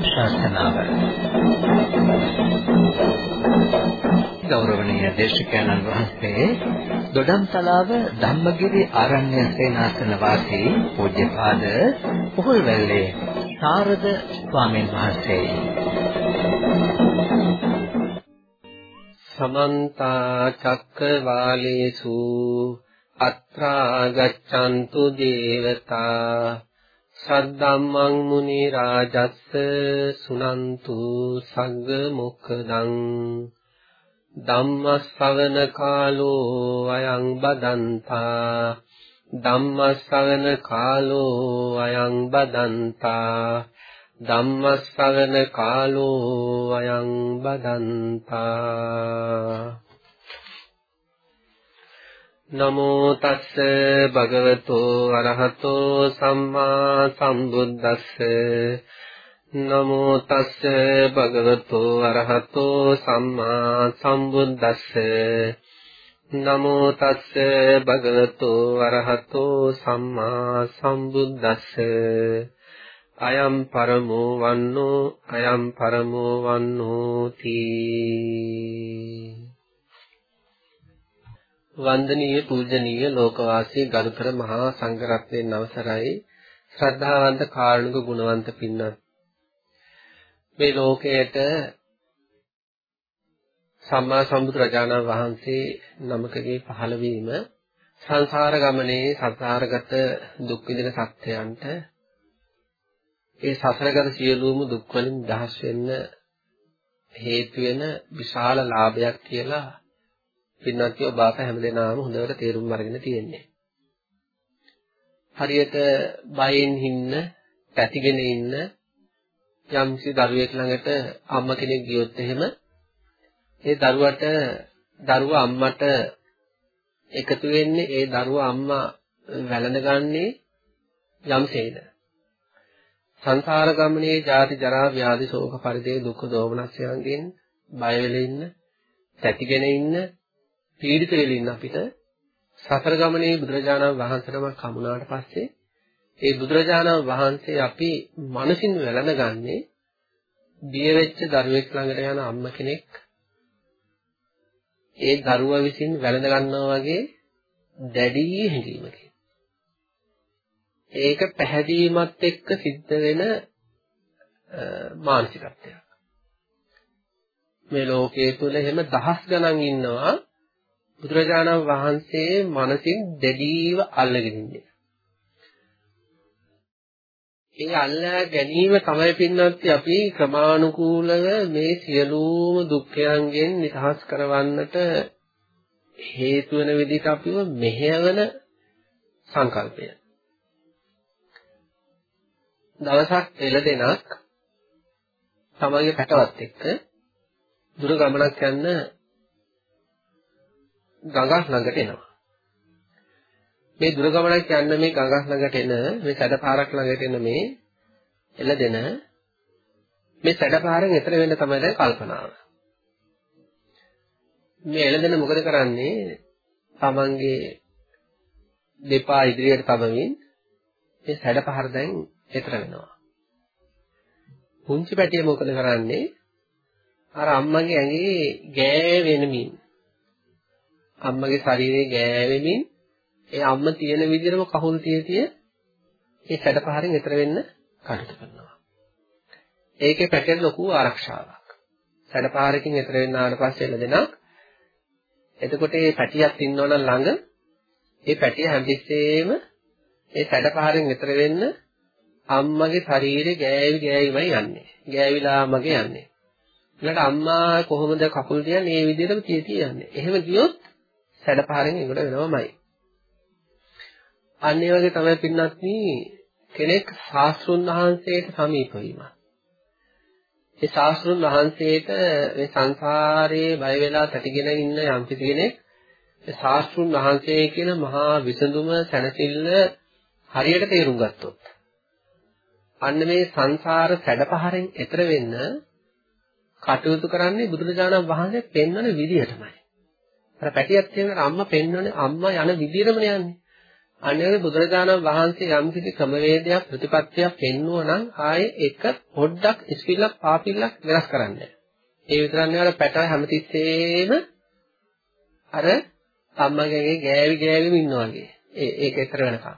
ධර්මානුශාසනාව ගෞරවනීය දේශකයන්න් වහන්සේ දොඩම්තලාව ධම්මගිරි ආරණ්‍ය සේනාසන වාසී පූජ්‍යපාද පොහොල්වැල්ලේ සාරද ස්වාමීන් වහන්සේ. සමන්ත චක්කවාලේසු අත්‍රා ගච්ඡන්තු දේවතා සද්දම්මං මුනි රාජස්ස සුනන්තු සග්ග මොක්ඛදං ධම්මස්සවන කාලෝ අයං බදන්තා ධම්මස්සවන කාලෝ අයං බදන්තා ධම්මස්සවන කාලෝ අයං බදන්තා නමෝ තස්ස භගවතෝ අරහතෝ සම්මා සම්බුද්දස්ස. නමෝ තස්ස භගවතෝ අරහතෝ සම්මා සම්බුද්දස්ස. නමෝ තස්ස භගවතෝ අරහතෝ සම්මා සම්බුද්දස්ස. අයම් පරමෝ වන්නෝ අයම් පරමෝ වන්නෝ තී වන්දනීය පූජනීය ලෝකවාසී ගරුතර මහා සංඝරත්නයන් අවසරයි ශ්‍රද්ධාවන්ත කාරුණික ගුණවන්ත පින්වත් මේ ලෝකයට සම්මා සම්බුදු රජාණන් වහන්සේ නමකගේ පහළවීම සංසාර ගමනේ සසාරගත දුක් විඳින සත්‍යයන්ට ඒ සසරගත සියලුම දුක් වලින් දහස් වෙන්න හේතු වෙන විශාල ලාභයක් කියලා පින්වත්නි ඔබ අප හැමදෙනාම හොඳට තේරුම් අරගෙන තියෙන්නේ. හරියට බයෙන් ඉන්න, පැතිගෙන ඉන්න යම්කිසි දරුවෙක් ළඟට අම්ම කෙනෙක් ගියොත් එහෙම ඒ දරුවට දරුවා අම්මට එකතු වෙන්නේ ඒ දරුවා අම්මා වැළඳගන්නේ යම්සේද සංසාර ගමනේ ජාති ජරා ව්‍යාධි ශෝක පරිදේ දුක් දෝමනස්යන්ගෙන් බය වෙලා ඉන්න, තැතිගෙන ඉන්න පීඩිත වෙලා ඉන්න අපිට සසර ගමනේ බුදුරජාණන් වහන්සේනම කමුණාට පස්සේ ඒ බුදුරජාණන් වහන්සේ අපි මනසින් වැළඳගන්නේ බිය වෙච්ච දරුවෙක් ළඟට යන අම්ම කෙනෙක්. ඒ දරුවා විසින් වැළඳ ගන්නවා වගේ දැඩි හැඟීමකින්. ඒක පැහැදීමත් එක්ක සිද්ධ වෙන මානසිකත්වයක්. මේ ලෝකයේ තුල එහෙම දහස් ගණන් ඉන්නවා. බුදුරජාණන් වහන්සේ මනසින් දැඩීව අල්ලගෙන ඉන්නේ. ඒ අල්ලා ගැනීම තමයි පින්නත් අපි ක්‍රමානුකූලව මේ සියලුම දුක්ඛයන්ගෙන් නිදහස් කරවන්නට හේතු වෙන විදිහට අපිව මෙහෙයවන සංකල්පය. දවසක් එළදෙනක් තමගේ පැටවත් එක්ක දුර ගමනක් යන්න ගඟක් ළඟට එනවා. මේ දුර ගමනක් යන්න මේ ගඟක් ළඟට එන මේ සැඩපාරක් ළඟට එන මේ එළදෙන මේ සැඩපාරෙන් එතර වෙන්න තමයි දැන් කල්පනාව. මේ එළදෙන මොකද කරන්නේ? තමන්ගේ දෙපා ඉදිරියට තබමින් මේ සැඩපහර දැන් එතර වෙනවා. පුංචි පැටිය මොකද කරන්නේ? අර අම්මගේ ඇඟේ ගෑවෙනමින් අම්මගේ ශරීරයේ ගෑවෙමින් ඒ අම්ම තියෙන විදිහටම කහුල් තිය තිය ඒ සැඩපහරින් එතර වෙන්න කටයුතු කරනවා. ඒකේ පැටෙන ලොකු ආරක්ෂාවක්. සැඩපහරකින් එතර වෙන්න ආවට පස්සේ එළදෙනක් එතකොට මේ පැටියක් ඉන්නවනම් ළඟ ඒ පැටිය හැමතිස්සෙම ඒ සැඩපහරින් එතර වෙන්න අම්මගේ ශරීරේ ගෑවි ගෑවිමයි යන්නේ. ගෑවිලා මගේ යන්නේ. ඊළඟට අම්මා කොහොමද කකුල් තියන්නේ මේ විදිහටම තිය තිය යන්නේ. එහෙම ගියොත් සැඩපහරෙන් ඒකට වෙනවමයි. අන්න ඒ වගේ තමයි පින්නත්නි කෙනෙක් ශාස්ත්‍රුන් වහන්සේට සමීප වීම. ඒ ශාස්ත්‍රුන් වහන්සේට මේ සංසාරයේ බය වෙලා තැතිගෙන ඉන්න යම් කෙනෙක් ඒ ශාස්ත්‍රුන් වහන්සේ කියන මහා විසඳුම සැනසෙල්ල හරියට තේරුම් ගත්තොත් අන්න මේ සංසාර සැඩපහරෙන් එතර වෙන්න කටයුතු කරන්නේ බුදුරජාණන් වහන්සේ පෙන්වන විදිහටමයි. අර පැටියක් තියෙනකොට අම්මා පෙන්වන්නේ අම්මා යන විදිහටම යන්නේ. අනේ බුදුරජාණන් වහන්සේ යම් කිසි ක්‍රමවේදයක් ප්‍රතිපත්තියක් පෙන්වුවා නම් ආයේ එක පොඩ්ඩක් ඉස්පිල්ලක් පාපිල්ලක් වෙනස් කරන්නේ. ඒ විතරක් නෙවෙයි පැටව හැමතිස්සෙම අර අම්මගේ ගෑවි ගෑවිම ඉන්නවා වගේ. ඒ ඒක ඊතර වෙනකම්.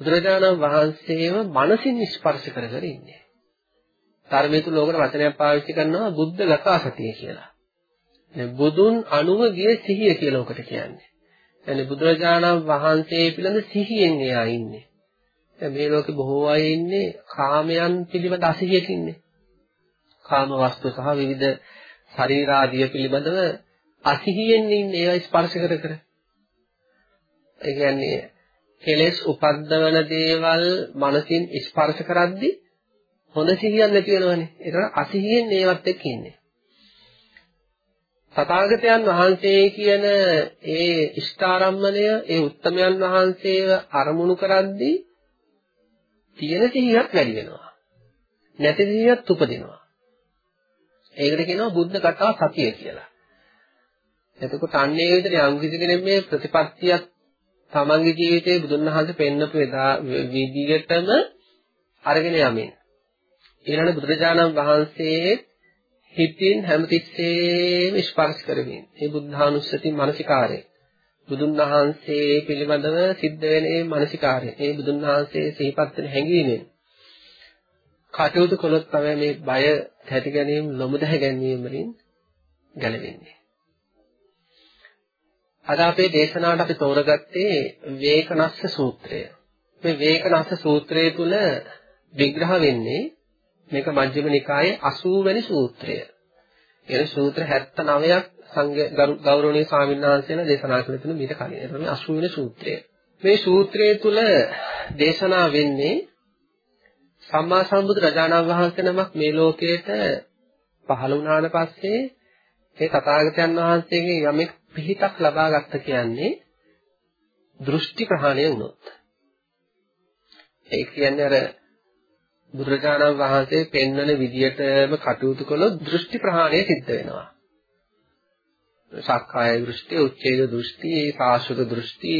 බුදුරජාණන් වහන්සේව මනසින් ස්පර්ශ කර කර ඉන්නේ. ධර්මයේ තුල ලෝකන වචනයක් පාවිච්චි කරනවා බුද්ධ ගතාසතිය කියලා. බුදුන් අනුව ගිය සිහිය කියලා ඔකට කියන්නේ. يعني බුදුරජාණන් වහන්සේ පිළිබඳ සිහියෙන් එයා ඉන්නේ. දැන් මේ ලෝකේ බොහෝ අය ඉන්නේ කාමයන් පිළිබඳ අසිහියක ඉන්නේ. කාම වස්තු සහ විවිධ ශරීරාදිය පිළිබඳව අසිහියෙන් ඉන්නේ ඒවා ස්පර්ශ කර කර. ඒ කියන්නේ කෙලෙස් උපද්දවන දේවල් මනසින් ස්පර්ශ කරද්දී හොඳ සිහියක් නැති වෙනවනේ. ඒතර අසිහියෙන් ඒවත් එක්ක ඉන්නේ. තථාගතයන් වහන්සේ කියන ඒ ඉෂ්ඨාරම්මණය ඒ උත්තමයන් වහන්සේව අරමුණු කරද්දී තියෙන සිහියක් වැඩි වෙනවා. නැති සිහියක් උපදිනවා. ඒකට කියනවා බුද්ධ කතා සතිය කියලා. එතකොට අන්නේ විදිහට යම් කිසි කෙනෙක් මේ ප්‍රතිපත්තියක් තමන්ගේ ජීවිතේ බුදුන් වහන්සේ පෙන්නපු විදිහටම අරගෙන යමින් ඊළඟ බුදුරජාණන් වහන්සේ හිතින් හැමතිස්සෙම ස්පර්ශ කරමින් මේ බුද්ධානුස්සති මානසිකාරය. බුදුන් වහන්සේ පිළිබඳව සිද්ධ වෙන මේ මානසිකාරය. මේ බුදුන් වහන්සේ සිහිපත් වෙන හැඟීමෙන් කටයුතු කළොත් තමයි මේ බය ඇති ගැනීම ලොමුදහ ගැනීම වලින් ගැලවෙන්නේ. අද අපේ දේශනාවට අපි තෝරගත්තේ වේකනස්ස සූත්‍රය. මේ වේකනස්ස සූත්‍රය තුල විග්‍රහ වෙන්නේ මේක මජ්ක්‍ධිම නිකායේ 80 වෙනි සූත්‍රය. ඒ සූත්‍ර 79ක් සංඝ ගෞරවනීය ස්වාමීන් වහන්සේලා දේශනා කළ තුන මීට කලින්. ඒක මේ 80 වෙනි සූත්‍රය. මේ සූත්‍රය තුල දේශනා වෙන්නේ සම්මා සම්බුදු රජාණන් වහන්සේ නමක් මේ ලෝකයට පහළ වුණාට පස්සේ ඒ තථාගතයන් වහන්සේගේ යමෙක් පිහිටක් ලබා ගත්ත කියන්නේ දෘෂ්ටි ප්‍රහාණය වුණොත්. ඒ කියන්නේ අර බුදුරජාණන් වහන්සේ පෙන්වන විදියටම කටයුතු කළොත් දෘෂ්ටි ප්‍රහාණය සිද්ධ වෙනවා. සක්කාය දෘෂ්ටි, උච්ඡේද දෘෂ්ටි, සාස්වත දෘෂ්ටි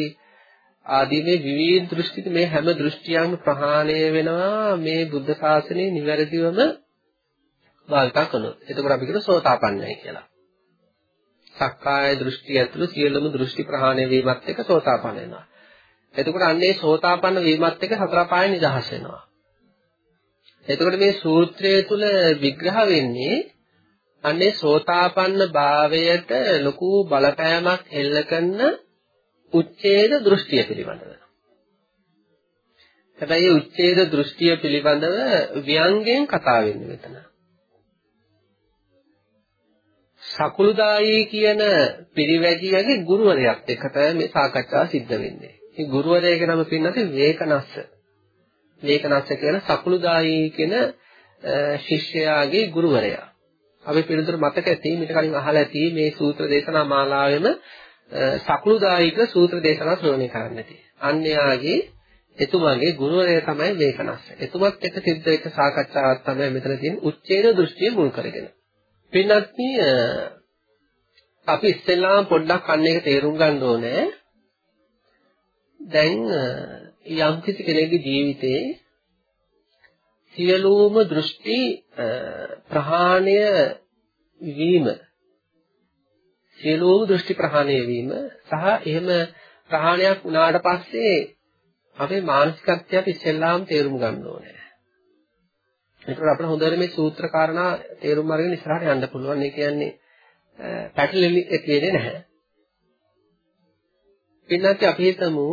ආදී මේ විවිධ දෘෂ්ටි මේ හැම දෘෂ්ටියක්ම ප්‍රහාණය වෙනවා මේ බුද්ධ ශාසනය නිවැරදිවම වාල්තා කළොත්. එතකොට අපි කියන සෝතාපන්නයි කියලා. සක්කාය දෘෂ්ටි ඇතුළු සියලුම දෘෂ්ටි ප්‍රහාණය වීමත් එක්ක සෝතාපන්න වෙනවා. එතකොට අන්නේ සෝතාපන්න වීමත් එක්ක සතර පාය නිදහස් වෙනවා. එතකොට මේ සූත්‍රය තුල විග්‍රහ වෙන්නේ අනේ සෝතාපන්න භාවයට ලොකු බලපෑමක් එල්ල කරන උච්ඡේද දෘෂ්ටිය පිළිබඳව. හැබැයි උච්ඡේද දෘෂ්ටිය පිළිබඳව ව්‍යංගයෙන් කතා වෙන්නේ මෙතන. සකුළුදායි කියන පිරිවැජියගේ ගුරුවරයාත් එක්ක තමයි මේ සාකච්ඡාව සිද්ධ වෙන්නේ. මේ ගුරුවරයාගේ නම පින්නත් වේකනස්ස. ලේඛනස්ස කියන සකුළුදායි කියන ශිෂ්‍යයාගේ ගුරුවරයා. අපි පිළිතුරු මතක ඇති මිට කලින් අහලා ඇති මේ සූත්‍ර දේශනා මාලාවෙම සකුළුදායික සූත්‍ර දේශනා ශ්‍රවණය කරන්න ඇති. අන්‍යයාගේ එතුමාගේ ගුරුවරයා තමයි ලේඛනස්ස. එතුමත් එක්ක සිද්ධ වෙච්ච සාකච්ඡාවක් තමයි මෙතන තියෙන උච්චේන දෘෂ්ටිය මුල් කරගෙන. පින්වත්නි අපි ඉස්සෙල්ලාම පොඩ්ඩක් අන්න එක තේරුම් ගන්න ඕනේ. දැන් යම් කිසි කෙනෙකුගේ ජීවිතේ සියලුම දෘෂ්ටි ප්‍රහාණය වීම සියලුම දෘෂ්ටි ප්‍රහාණය වීම සහ එහෙම ප්‍රහාණයක් වුණාට පස්සේ අපේ මානසිකත්වය අපි ඉස්සෙල්ලාම තේරුම් ගන්න ඕනේ. ඒකට අපිට හොඳට මේ සූත්‍ර කාරණා තේරුම් අරගෙන ඉස්සරහට යන්න පුළුවන්. ඒ කියන්නේ පැටලෙලි තියෙන්නේ නැහැ. පින්නත් අපි හිතමු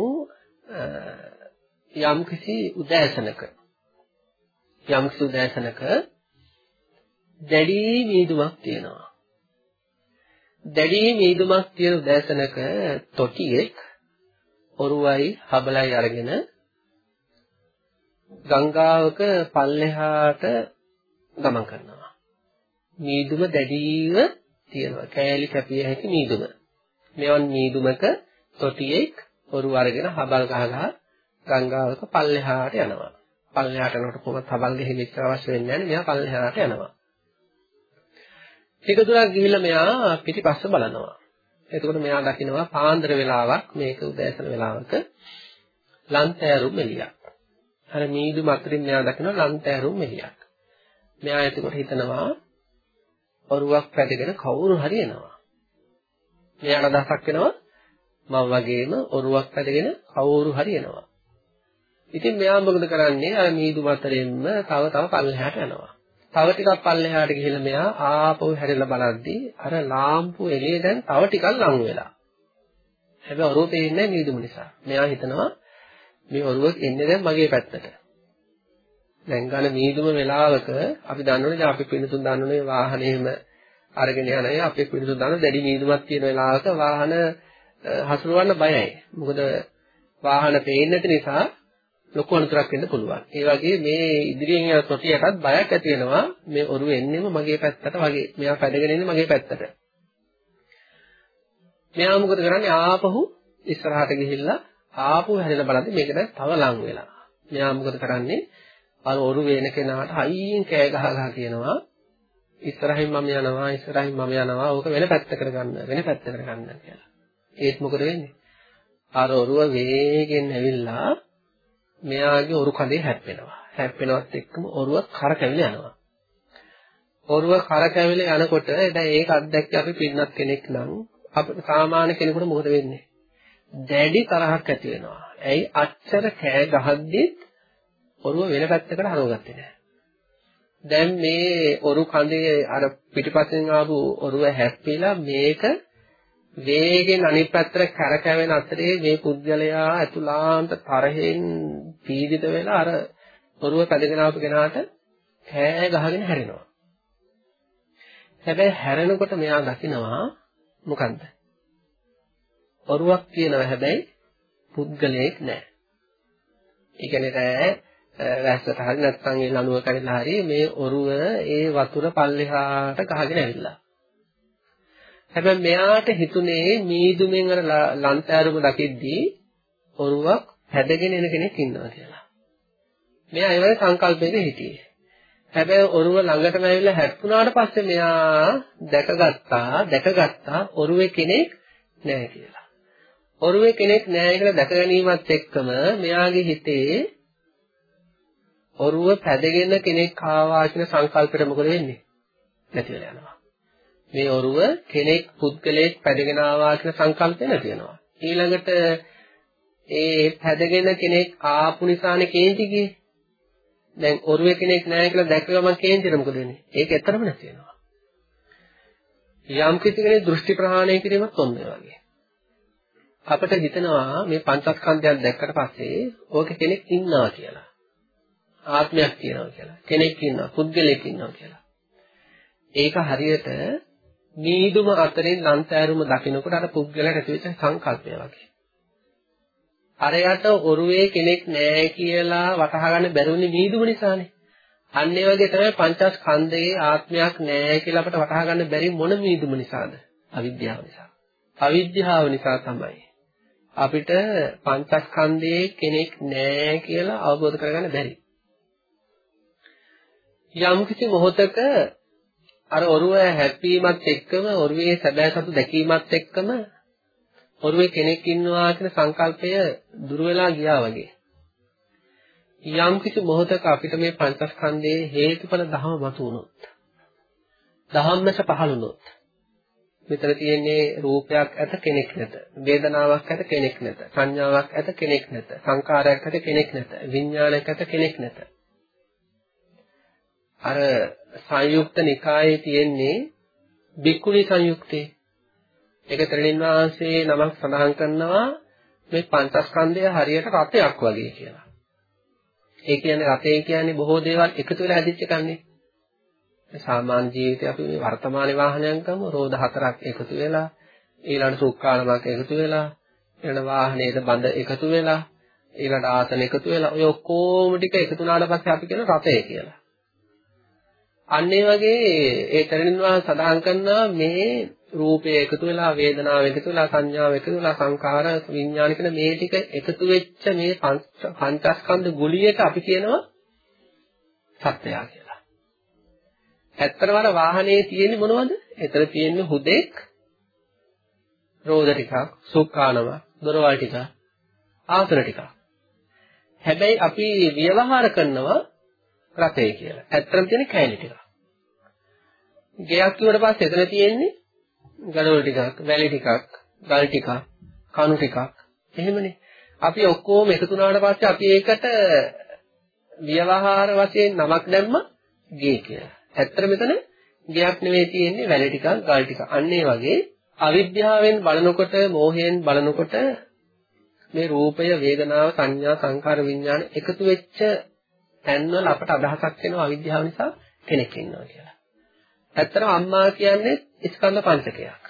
යම්කිසි උදෑසනක යම්කිසි උදෑසනක දැඩි මීදුමක් තියෙනවා. දැඩි මීදුමක් තියෙන උදෑසනක තොටියෙක් ඔරුවයි හබලයි අරගෙන ගංගාවක පල්ලෙහාට ගමන් කරනවා. මීදුම දැඩිව තියෙනවා. කෑලි කැපිය හැකි මීදුම. මෙවන් මීදුමක තොටියෙක් ඔරුව අරගෙන හබල් ගහ ගහ ගංගාවක පල්ලෙහාට යනවා. පල්ලෙහාට යනකොට කොහොමද හබල් ගෙහි මෙච්චර අවශ්‍ය වෙන්නේ නැහැ මෙයා පල්ලෙහාට යනවා. ටික දුරක් ගිහිල්ලා මෙයා පිටිපස්ස බලනවා. එතකොට මෙයා දකිනවා පාන්දර වෙලාවක් මේක උදෑසන වෙලාවක ලන්තෑරුම් එළියක්. අර මීදු මතරින් මෙයා දකිනවා ලන්තෑරුම් එළියක්. මෙයා එතකොට හිතනවා ඔරුවක් පැදගෙන කවුරු හරි එනවා. මෙයාට අදහසක් වෙනවා මම වගේම ඔරුවක් පැදගෙන කවුරු හරි එනවා. ඉතින් මෙයා මොකද කරන්නේ? අර මීදු මතරින්ම තව තව පල්ලෙහාට යනවා. තව ටිකක් පල්ලෙහාට ගිහිල්ලා මෙයා ආපහු හැරිලා බලද්දී අර ලාම්පු එළිය දැන් තව ටිකක් ලඟු වෙලා. හැබැයි ඔරුව පේන්නේ මීදුම නිසා. මෙයා හිතනවා මේ ඔරුව එන්නේ දැන් මගේ පැත්තට. දැන් ගන්න මීදුම වෙලාවක අපි දන්නවනේ දැන් අපි පිණිතුන් දන්නවනේ වාහනේම අරගෙන යනවා. අපි පිණිතුන් දන්න දැඩි මීදුමක් තියෙන වෙලාවක වාහන හසුරවන්න බයයි. මොකද වාහන පේන්නේ නැති නිසා ලොකු අනුතරක් වෙන්න පුළුවන්. ඒ වගේ මේ ඉදිරියෙන් යන තොටියටත් බයක් ඇති වෙනවා මේ ඔරුව එන්නෙම මගේ පැත්තට වගේ. මෙයා පැදගෙන ඉන්නේ මගේ පැත්තට. මෙයා මොකද කරන්නේ ආපහු ඉස්සරහට ගිහිල්ලා ආපහු හැරිලා බලද්දි මේක දැන් තව ලං වෙලා. මෙයා මොකද කරන්නේ? අර ඔරුව එන කෙනාට හයියෙන් කෑ ගහ ගහ කියනවා ඉස්සරහින් මම යනවා ඉස්සරහින් මම යනවා ඕක වෙන පැත්තකට ගන්න වෙන පැත්තකට ගන්න කියලා. ඒත් මොකද වෙන්නේ? අර ඔරුව වේගෙන් ඇවිල්ලා මෙයාගේ ඔරු කඳේ හැප්පෙනවා. හැප්පෙනවත් එක්කම ඔරුව කරකැවිලා යනවා. ඔරුව කරකැවිලා යනකොට දැන් ඒක අත්දැක්ක අපි පින්නත් කෙනෙක් නම් අපිට සාමාන්‍ය කෙනෙකුට මොකද වෙන්නේ? දැඩි තරහක් ඇති වෙනවා. ඇයි අච්චර කෑ ගහද්දිත් ඔරුව වෙන පැත්තකට හරවගත්තේ නැහැ. දැන් මේ ඔරු කඳේ අර පිටිපස්සෙන් ආපු ඔරුව හැප්පිලා මේක වේගෙන් අනිත් පැත්තට කරකැවෙන අතරේ මේ පුද්ගලයා අතුලාන්ත තරහෙන් පීඩිත වෙලා අර ඔරුව පැදගෙන ආපු කෙනාට කෑ ගහගෙන හැරෙනවා. හැබැයි හැරෙනකොට මෙයා දකිනවා මොකන්ද? ඔරුවක් තියෙනවා හැබැයි පුද්ගලයෙක් නැහැ. ඒ කියන්නේ රෑ වැස්සට හරි නැත්නම් ඒ ලණුව කඩලා හරි මේ ඔරුව ඒ වතුර පල්ලෙහාට ගහගෙන ඇවිල්ලා. හැබැයි මෙයාට හිතුනේ මීදුමෙන් අර ලන්තෑරුම දකිද්දී ඔරුවක් හැදගෙන එන කෙනෙක් ඉන්නවා කියලා. මෙයා ඒ වගේ සංකල්පයක හිටියේ. හැබැයි ඔරුව ළඟටම ඇවිල්ලා හැප්පුණාට පස්සේ මෙයා දැකගත්තා දැකගත්තා ඔරුවේ කෙනෙක් නැහැ කියලා. ඔරුවේ කෙනෙක් නැහැ කියලා දැක ගැනීමත් එක්කම මෙයාගේ හිතේ ඔරුව පැදගෙන කෙනෙක් ආවා කියන සංකල්පෙට මොකද වෙන්නේ? නැති වෙලා යනවා. මේ ඔරුව කෙනෙක් පුද්ගලයෙක් පැදගෙන ආවා කියන සංකල්පය නැති වෙනවා. ඊළඟට ඒ පැදගෙන කෙනෙක් ආපු නිසානේ කේන්ති ගියේ. දැන් ඔරුවේ කෙනෙක් නැහැ කියලා දැක්ක ගමන් කේන්තිර මොකද වෙන්නේ? ඒක ඇත්තටම නැති වෙනවා. යම් කිසි කෙනෙක් දෘෂ්ටි ප්‍රහාණය කිරීමත් ඔන්න වගේ. අපිට හිතනවා මේ පංචස්කන්ධයක් දැක්කට පස්සේ ඕක කෙනෙක් ඉන්නවා කියලා. ආත්මයක් තියෙනවා කියලා. කෙනෙක් ඉන්නවා, පුද්ගලයෙක් ඉන්නවා කියලා. ඒක හරියට නීදුම අතරින් ලන්තෑරුම දකිනකොට අර පුද්ගලයාට ඇතිවෙච්ච සංකල්පය වගේ. අරයට ඔරුවේ කෙනෙක් නැහැ කියලා වටහා ගන්න බැරුනේ නීදුම නිසානේ. අන්න ඒ වගේ තමයි පංචස්කන්ධයේ ආත්මයක් නැහැ කියලා අපට වටහා ගන්න බැරි මොන නීදුම නිසාද? අවිද්‍යාව නිසා. අවිද්‍යාව නිසා තමයි අපිට පංචස්කන්ධයේ කෙනෙක් නැහැ කියලා අවබෝධ කරගන්න බැරි. යම් කිසි මොහොතක අර ඔරුව හැප්පීමත් එක්කම ඔරුවේ සැබෑ සතු දැකීමත් එක්කම ඔරුවේ කෙනෙක් ඉන්නවා කියන සංකල්පය දුර වෙලා ගියා වගේ. යම් කිසි මොහොතක අපිට මේ පංචස්කන්ධයේ හේතුඵල ධම මතුවුනොත් ධම්මස පහළුනොත් මෙතන තියෙන්නේ රූපයක් ඇත කෙනෙක් නැත වේදනාවක් ඇත කෙනෙක් නැත සංඥාවක් ඇත කෙනෙක් නැත සංකාරයක් ඇත කෙනෙක් නැත විඥානයක් ඇත කෙනෙක් නැත අර සංයුක්ත නිකායේ තියෙන්නේ බික්කුණී සංයුක්තේ. ඒක ත්‍රිණින් වහන්සේ නමක් සඳහන් කරනවා මේ පංචස්කන්ධය හරියට රතයක් වගේ කියලා. ඒ කියන්නේ රතේ කියන්නේ බොහෝ දේවල් එකතු වෙලා හැදිච්ච එකන්නේ. සාමාන්‍ය ජීවිතේ අපි මේ වර්තමාන වාහනයන් ගමු රෝද හතරක් එකතු වෙලා ඊළඟ සුක්කාලමක් එකතු වෙලා ඊළඟ වාහනයේ බඳ එකතු වෙලා ඊළඟ ආසන එකතු වෙලා ඔය ඔක්කොම ටික එකතු වුණාට පස්සේ අපි කියන රතය කියලා. අන්න ඒ වගේ ඒ තරණින්වා සඳහන් කරනවා මේ රූපය එකතු වෙලා වේදනාව එකතු වෙලා සංඥාව එකතු වෙලා සංකාර විඥාන කියන මේ ටික එකතු වෙච්ච මේ පංචස්කන්ධ ගුලියට අපි කියනවා සත්‍යය කියලා. ඇත්තටම අර වාහනේ තියෙන්නේ මොනවද? එතන තියෙන්නේ හුදෙක් රෝද ටිකක්, සුක්කානම, දොරවල් ටික, ආසන ටික. හැබැයි අපි ව්‍යවහාර කරනවා රතේ කියලා. ඇත්තටම තියෙන කෑලි ටික. ගෙයක් කිව්වට පස්සේ එතන තියෙන්නේ ගඩොල් ටිකක්, වැලි ටිකක්, ගල් ටිකක්, කණු ටිකක්. එහෙමනේ. අපි ඔක්කොම එකතු වුණාට පස්සේ අපි ඒකට ව්‍යවහාර වශයෙන් නමක් දැම්ම ගේ කියලා. ඇත්තට මෙතන ගෙයක් නෙවෙයි තියෙන්නේ වැලි ටිකක්, ගල් ටිකක්. අන්න ඒ වගේ අවිද්‍යාවෙන් බලනකොට, මෝහයෙන් බලනකොට මේ රූපය, වේදනාව, සංඥා, සංකාර, විඥාන එකතු වෙච්ච තැන්වල අපට අදහසක් එනවා අවිද්‍යාව නිසා කෙනෙක් ඉන්නවා කියලා. ඇත්තටම අම්මා කියන්නේ ස්කන්ධ පංචකයක්.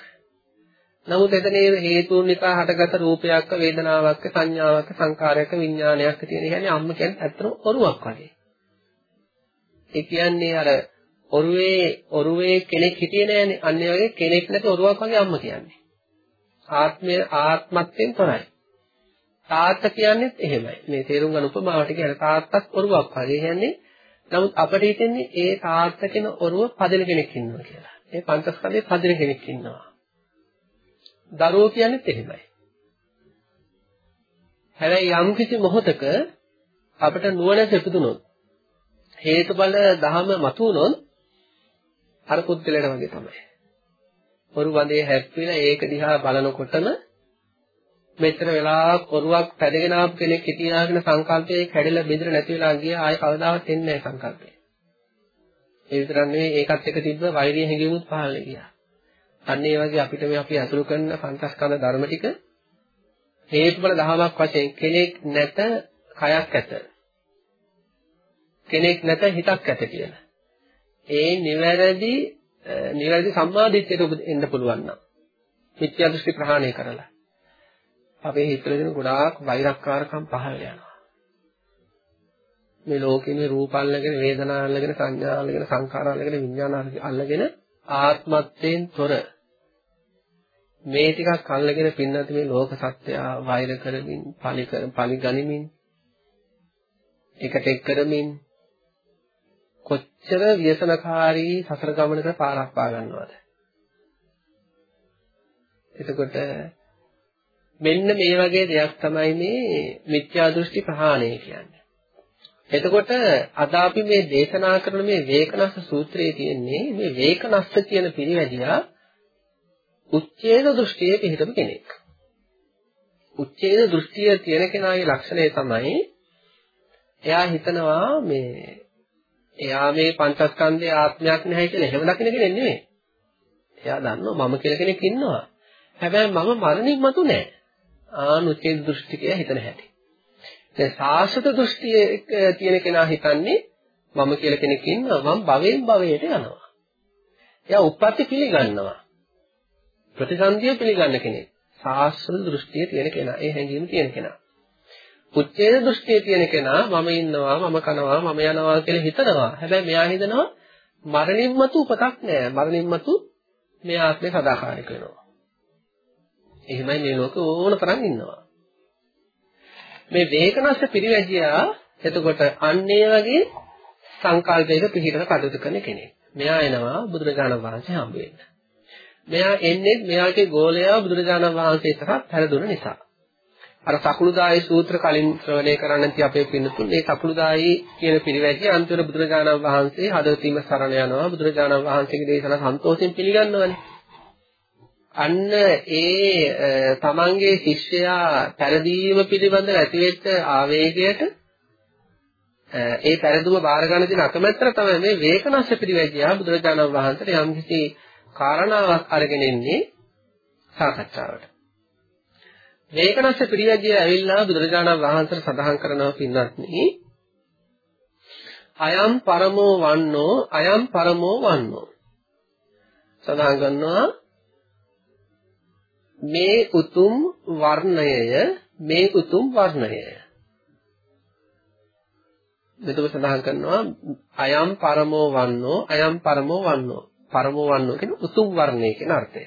නමුත් එතන හේතුන් නිසා හටගත රූපයක්, වේදනාවක්, සංඥාවක්, සංකාරයක්, විඥානයක් තියෙන. කියන්නේ අම්ම කියන්නේ ඇත්තටම ඔරුවක් වගේ. ඒ කියන්නේ අර ඔරුවේ ඔරුවේ කෙනෙක් හිටියේ නෑනේ. අන්න ඒ වගේ කෙනෙක් නැති ඔරුවක් වගේ අම්ම කියන්නේ. ආත්මය ආත්මත්වයෙන් තොරයි. තාත්තා කියන්නේත් එහෙමයි. මේ තේරුම් ගන්න උපමාවට කියන තාත්තත් ඔරුවක් වගේ. කියන්නේ නමුත් අපිට හිතෙන්නේ ඒ තාත්තා කියන ඔරුව පදින කෙනෙක් ඉන්නවා කියලා. ඒ පංචස්කන්ධේ පදින කෙනෙක් ඉන්නවා. දරුවෝ කියන්නේත් එහෙමයි. හැබැයි යම් කිසි මොහොතක අපිට නුවණ සෙපදුනොත් හේතුඵල ධහම මතුනොත් අර පුද්ගලයාට වගේ තමයි. පොරු බඳේ හැප්පිලා ඒක දිහා බලනකොටම මෙතර වෙලාවක් ඔරුවක් පැදගෙන ආපු කෙනෙක් හිටියා කියන සංකල්පයේ කැඩිලා බෙදලා නැති වෙලා ගියා ආයෙ කවදාවත් එන්නේ නැහැ සංකල්පය. ඒ විතරක් නෙවෙයි ඒකත් එක්ක තිබ්බ වෛරීය හැඟීමුත් පහළ ගියා. අන්න ඒ වගේ අපිට මේ අපි අසුරු කරන පංචස්කන්ධ ධර්ම ටික හේතුඵල ධමයක් වශයෙන් කෙනෙක් නැත කයක් ඇත. කෙනෙක් නැත හිතක් ඇත කියලා. ඒ නිවැරදි නිවැරදි සම්මාදිට්ඨියට එන්න පුළුවන් නම් මිත්‍යා දෘෂ්ටි ප්‍රහාණය කරලා අපේ හිතවල දෙන ගොඩාක් වෛරක්කාරකම් පහළ යනවා. මේ ලෝකේ මේ රූප අල්ලගෙන වේදනා අල්ලගෙන සංඥා අල්ලගෙන සංඛාර අල්ලගෙන විඥාන අල්ලගෙන ආත්මත්වයෙන් තොර මේ ටිකක් අල්ලගෙන පින්නත් මේ ලෝක සත්‍යය වෛර කරමින් පලි කර පලි ගනිමින් එකට එක් කරමින් කොච්චර ව්‍යසනකාරී සසර ගමනක පාරක් පා ගන්නවද එතකොට මෙන්න මේ වගේ දෙයක් තමයි මේ මිත්‍යා දෘෂ්ටි ප්‍රහාණය කියන්නේ. එතකොට අද අපි මේ දේශනා කරන මේ වේකනස්ස සූත්‍රයේ තියෙන්නේ මේ වේකනස්ස කියන පිරිවැදියා උච්ඡේද දෘෂ්ටියේ පිහිටපු කෙනෙක්. උච්ඡේද දෘෂ්ටිය තියෙන කෙනාගේ ලක්ෂණය තමයි එයා හිතනවා මේ එයා මේ පංචස්කන්ධයේ ආත්මයක් නැහැ කියලා එහෙම දකින්න කෙනෙක් නෙමෙයි. එයා දන්නවා මම කියලා කෙනෙක් ඉන්නවා. හැබැයි මම මරණින් මතු නැහැ. ආනුචේත දෘෂ්ටිකය හිතන හැටි. දැන් සාස්වත දෘෂ්ටිය තියෙන කෙනා හිතන්නේ මම කියලා කෙනෙක් ඉන්නවා මම භවයෙන් භවයට යනවා. එයා උප්පත්ති පිළිගන්නවා. ප්‍රතිසන්දිය පිළිගන්න කෙනෙක්. සාස්වත දෘෂ්ටිය තියෙන කෙනා. ඒ හැඟීම තියෙන කෙනා. උච්ඡේද දෘෂ්ටිය තියෙන කෙනා මම ඉන්නවා මම කනවා මම යනවා කියලා හිතනවා. හැබැයි මෙයා හිතනවා මරණින් මතු උපතක් නෑ. මරණින් මතු මේ ආත්මේ සදාකාලික වෙනවා. එහෙමයි මේ ලෝකේ ඕන තරම් ඉන්නවා. මේ වේකනස්ස පිරිවැජියා එතකොට අන්නේ වගේ සංකල්පයක පිළිහිටන කටයුතු කරන කෙනෙක්. මෙයා එනවා බුදුරජාණන් වහන්සේ හම්බ වෙන්න. මෙයා එන්නේ මෙයාගේ ගෝලයා බුදුරජාණන් වහන්සේ තරහ පෙරදුන නිසා. අර සකුළුදායි සූත්‍ර කලින් ශ්‍රවණය කරන්න ති අපේ පින්නතුන් මේ සකුළුදායි කියන පිරිවැජිය අන්තිම බුදුරජාණන් වහන්සේ හදවතින්ම සරණ යනවා බුදුරජාණන් වහන්සේගේ දේශනා සන්තෝෂයෙන් පිළිගන්නවනේ. අන්න ඒ තමන්ගේ ශිෂ්‍යයා පෙරදීම පිළිබඳව ඇතිවෙච්ච ආවේගයට ඒ පෙරදුම බාර ගන්න දින අකමැත්තට තමයි මේ වේකනස්ස පිළිවෙජ්ජා බුදුරජාණන් වහන්සේට යම්කිසි කාරණාවක් අරගෙන ඉන්නේ සාකච්ඡාවට. වේකනස්ස පිළිවෙජ්ජා ඇවිල්ලා බුදුරජාණන් වහන්සේට සඳහන් කරනවා පින්වත්නි අයම් පරමෝ වන්නෝ අයම් පරමෝ වන්නෝ සඳහන් කරනවා මේ උතුම් වර්ණයය මේ උතුම් වර්ණයය මෙතන සඳහන් කරනවා අයම් පරමෝ වන්නෝ අයම් පරමෝ වන්නෝ. පරමෝ වන්නෝ කියන උතුම් වර්ණය කියන අර්ථය.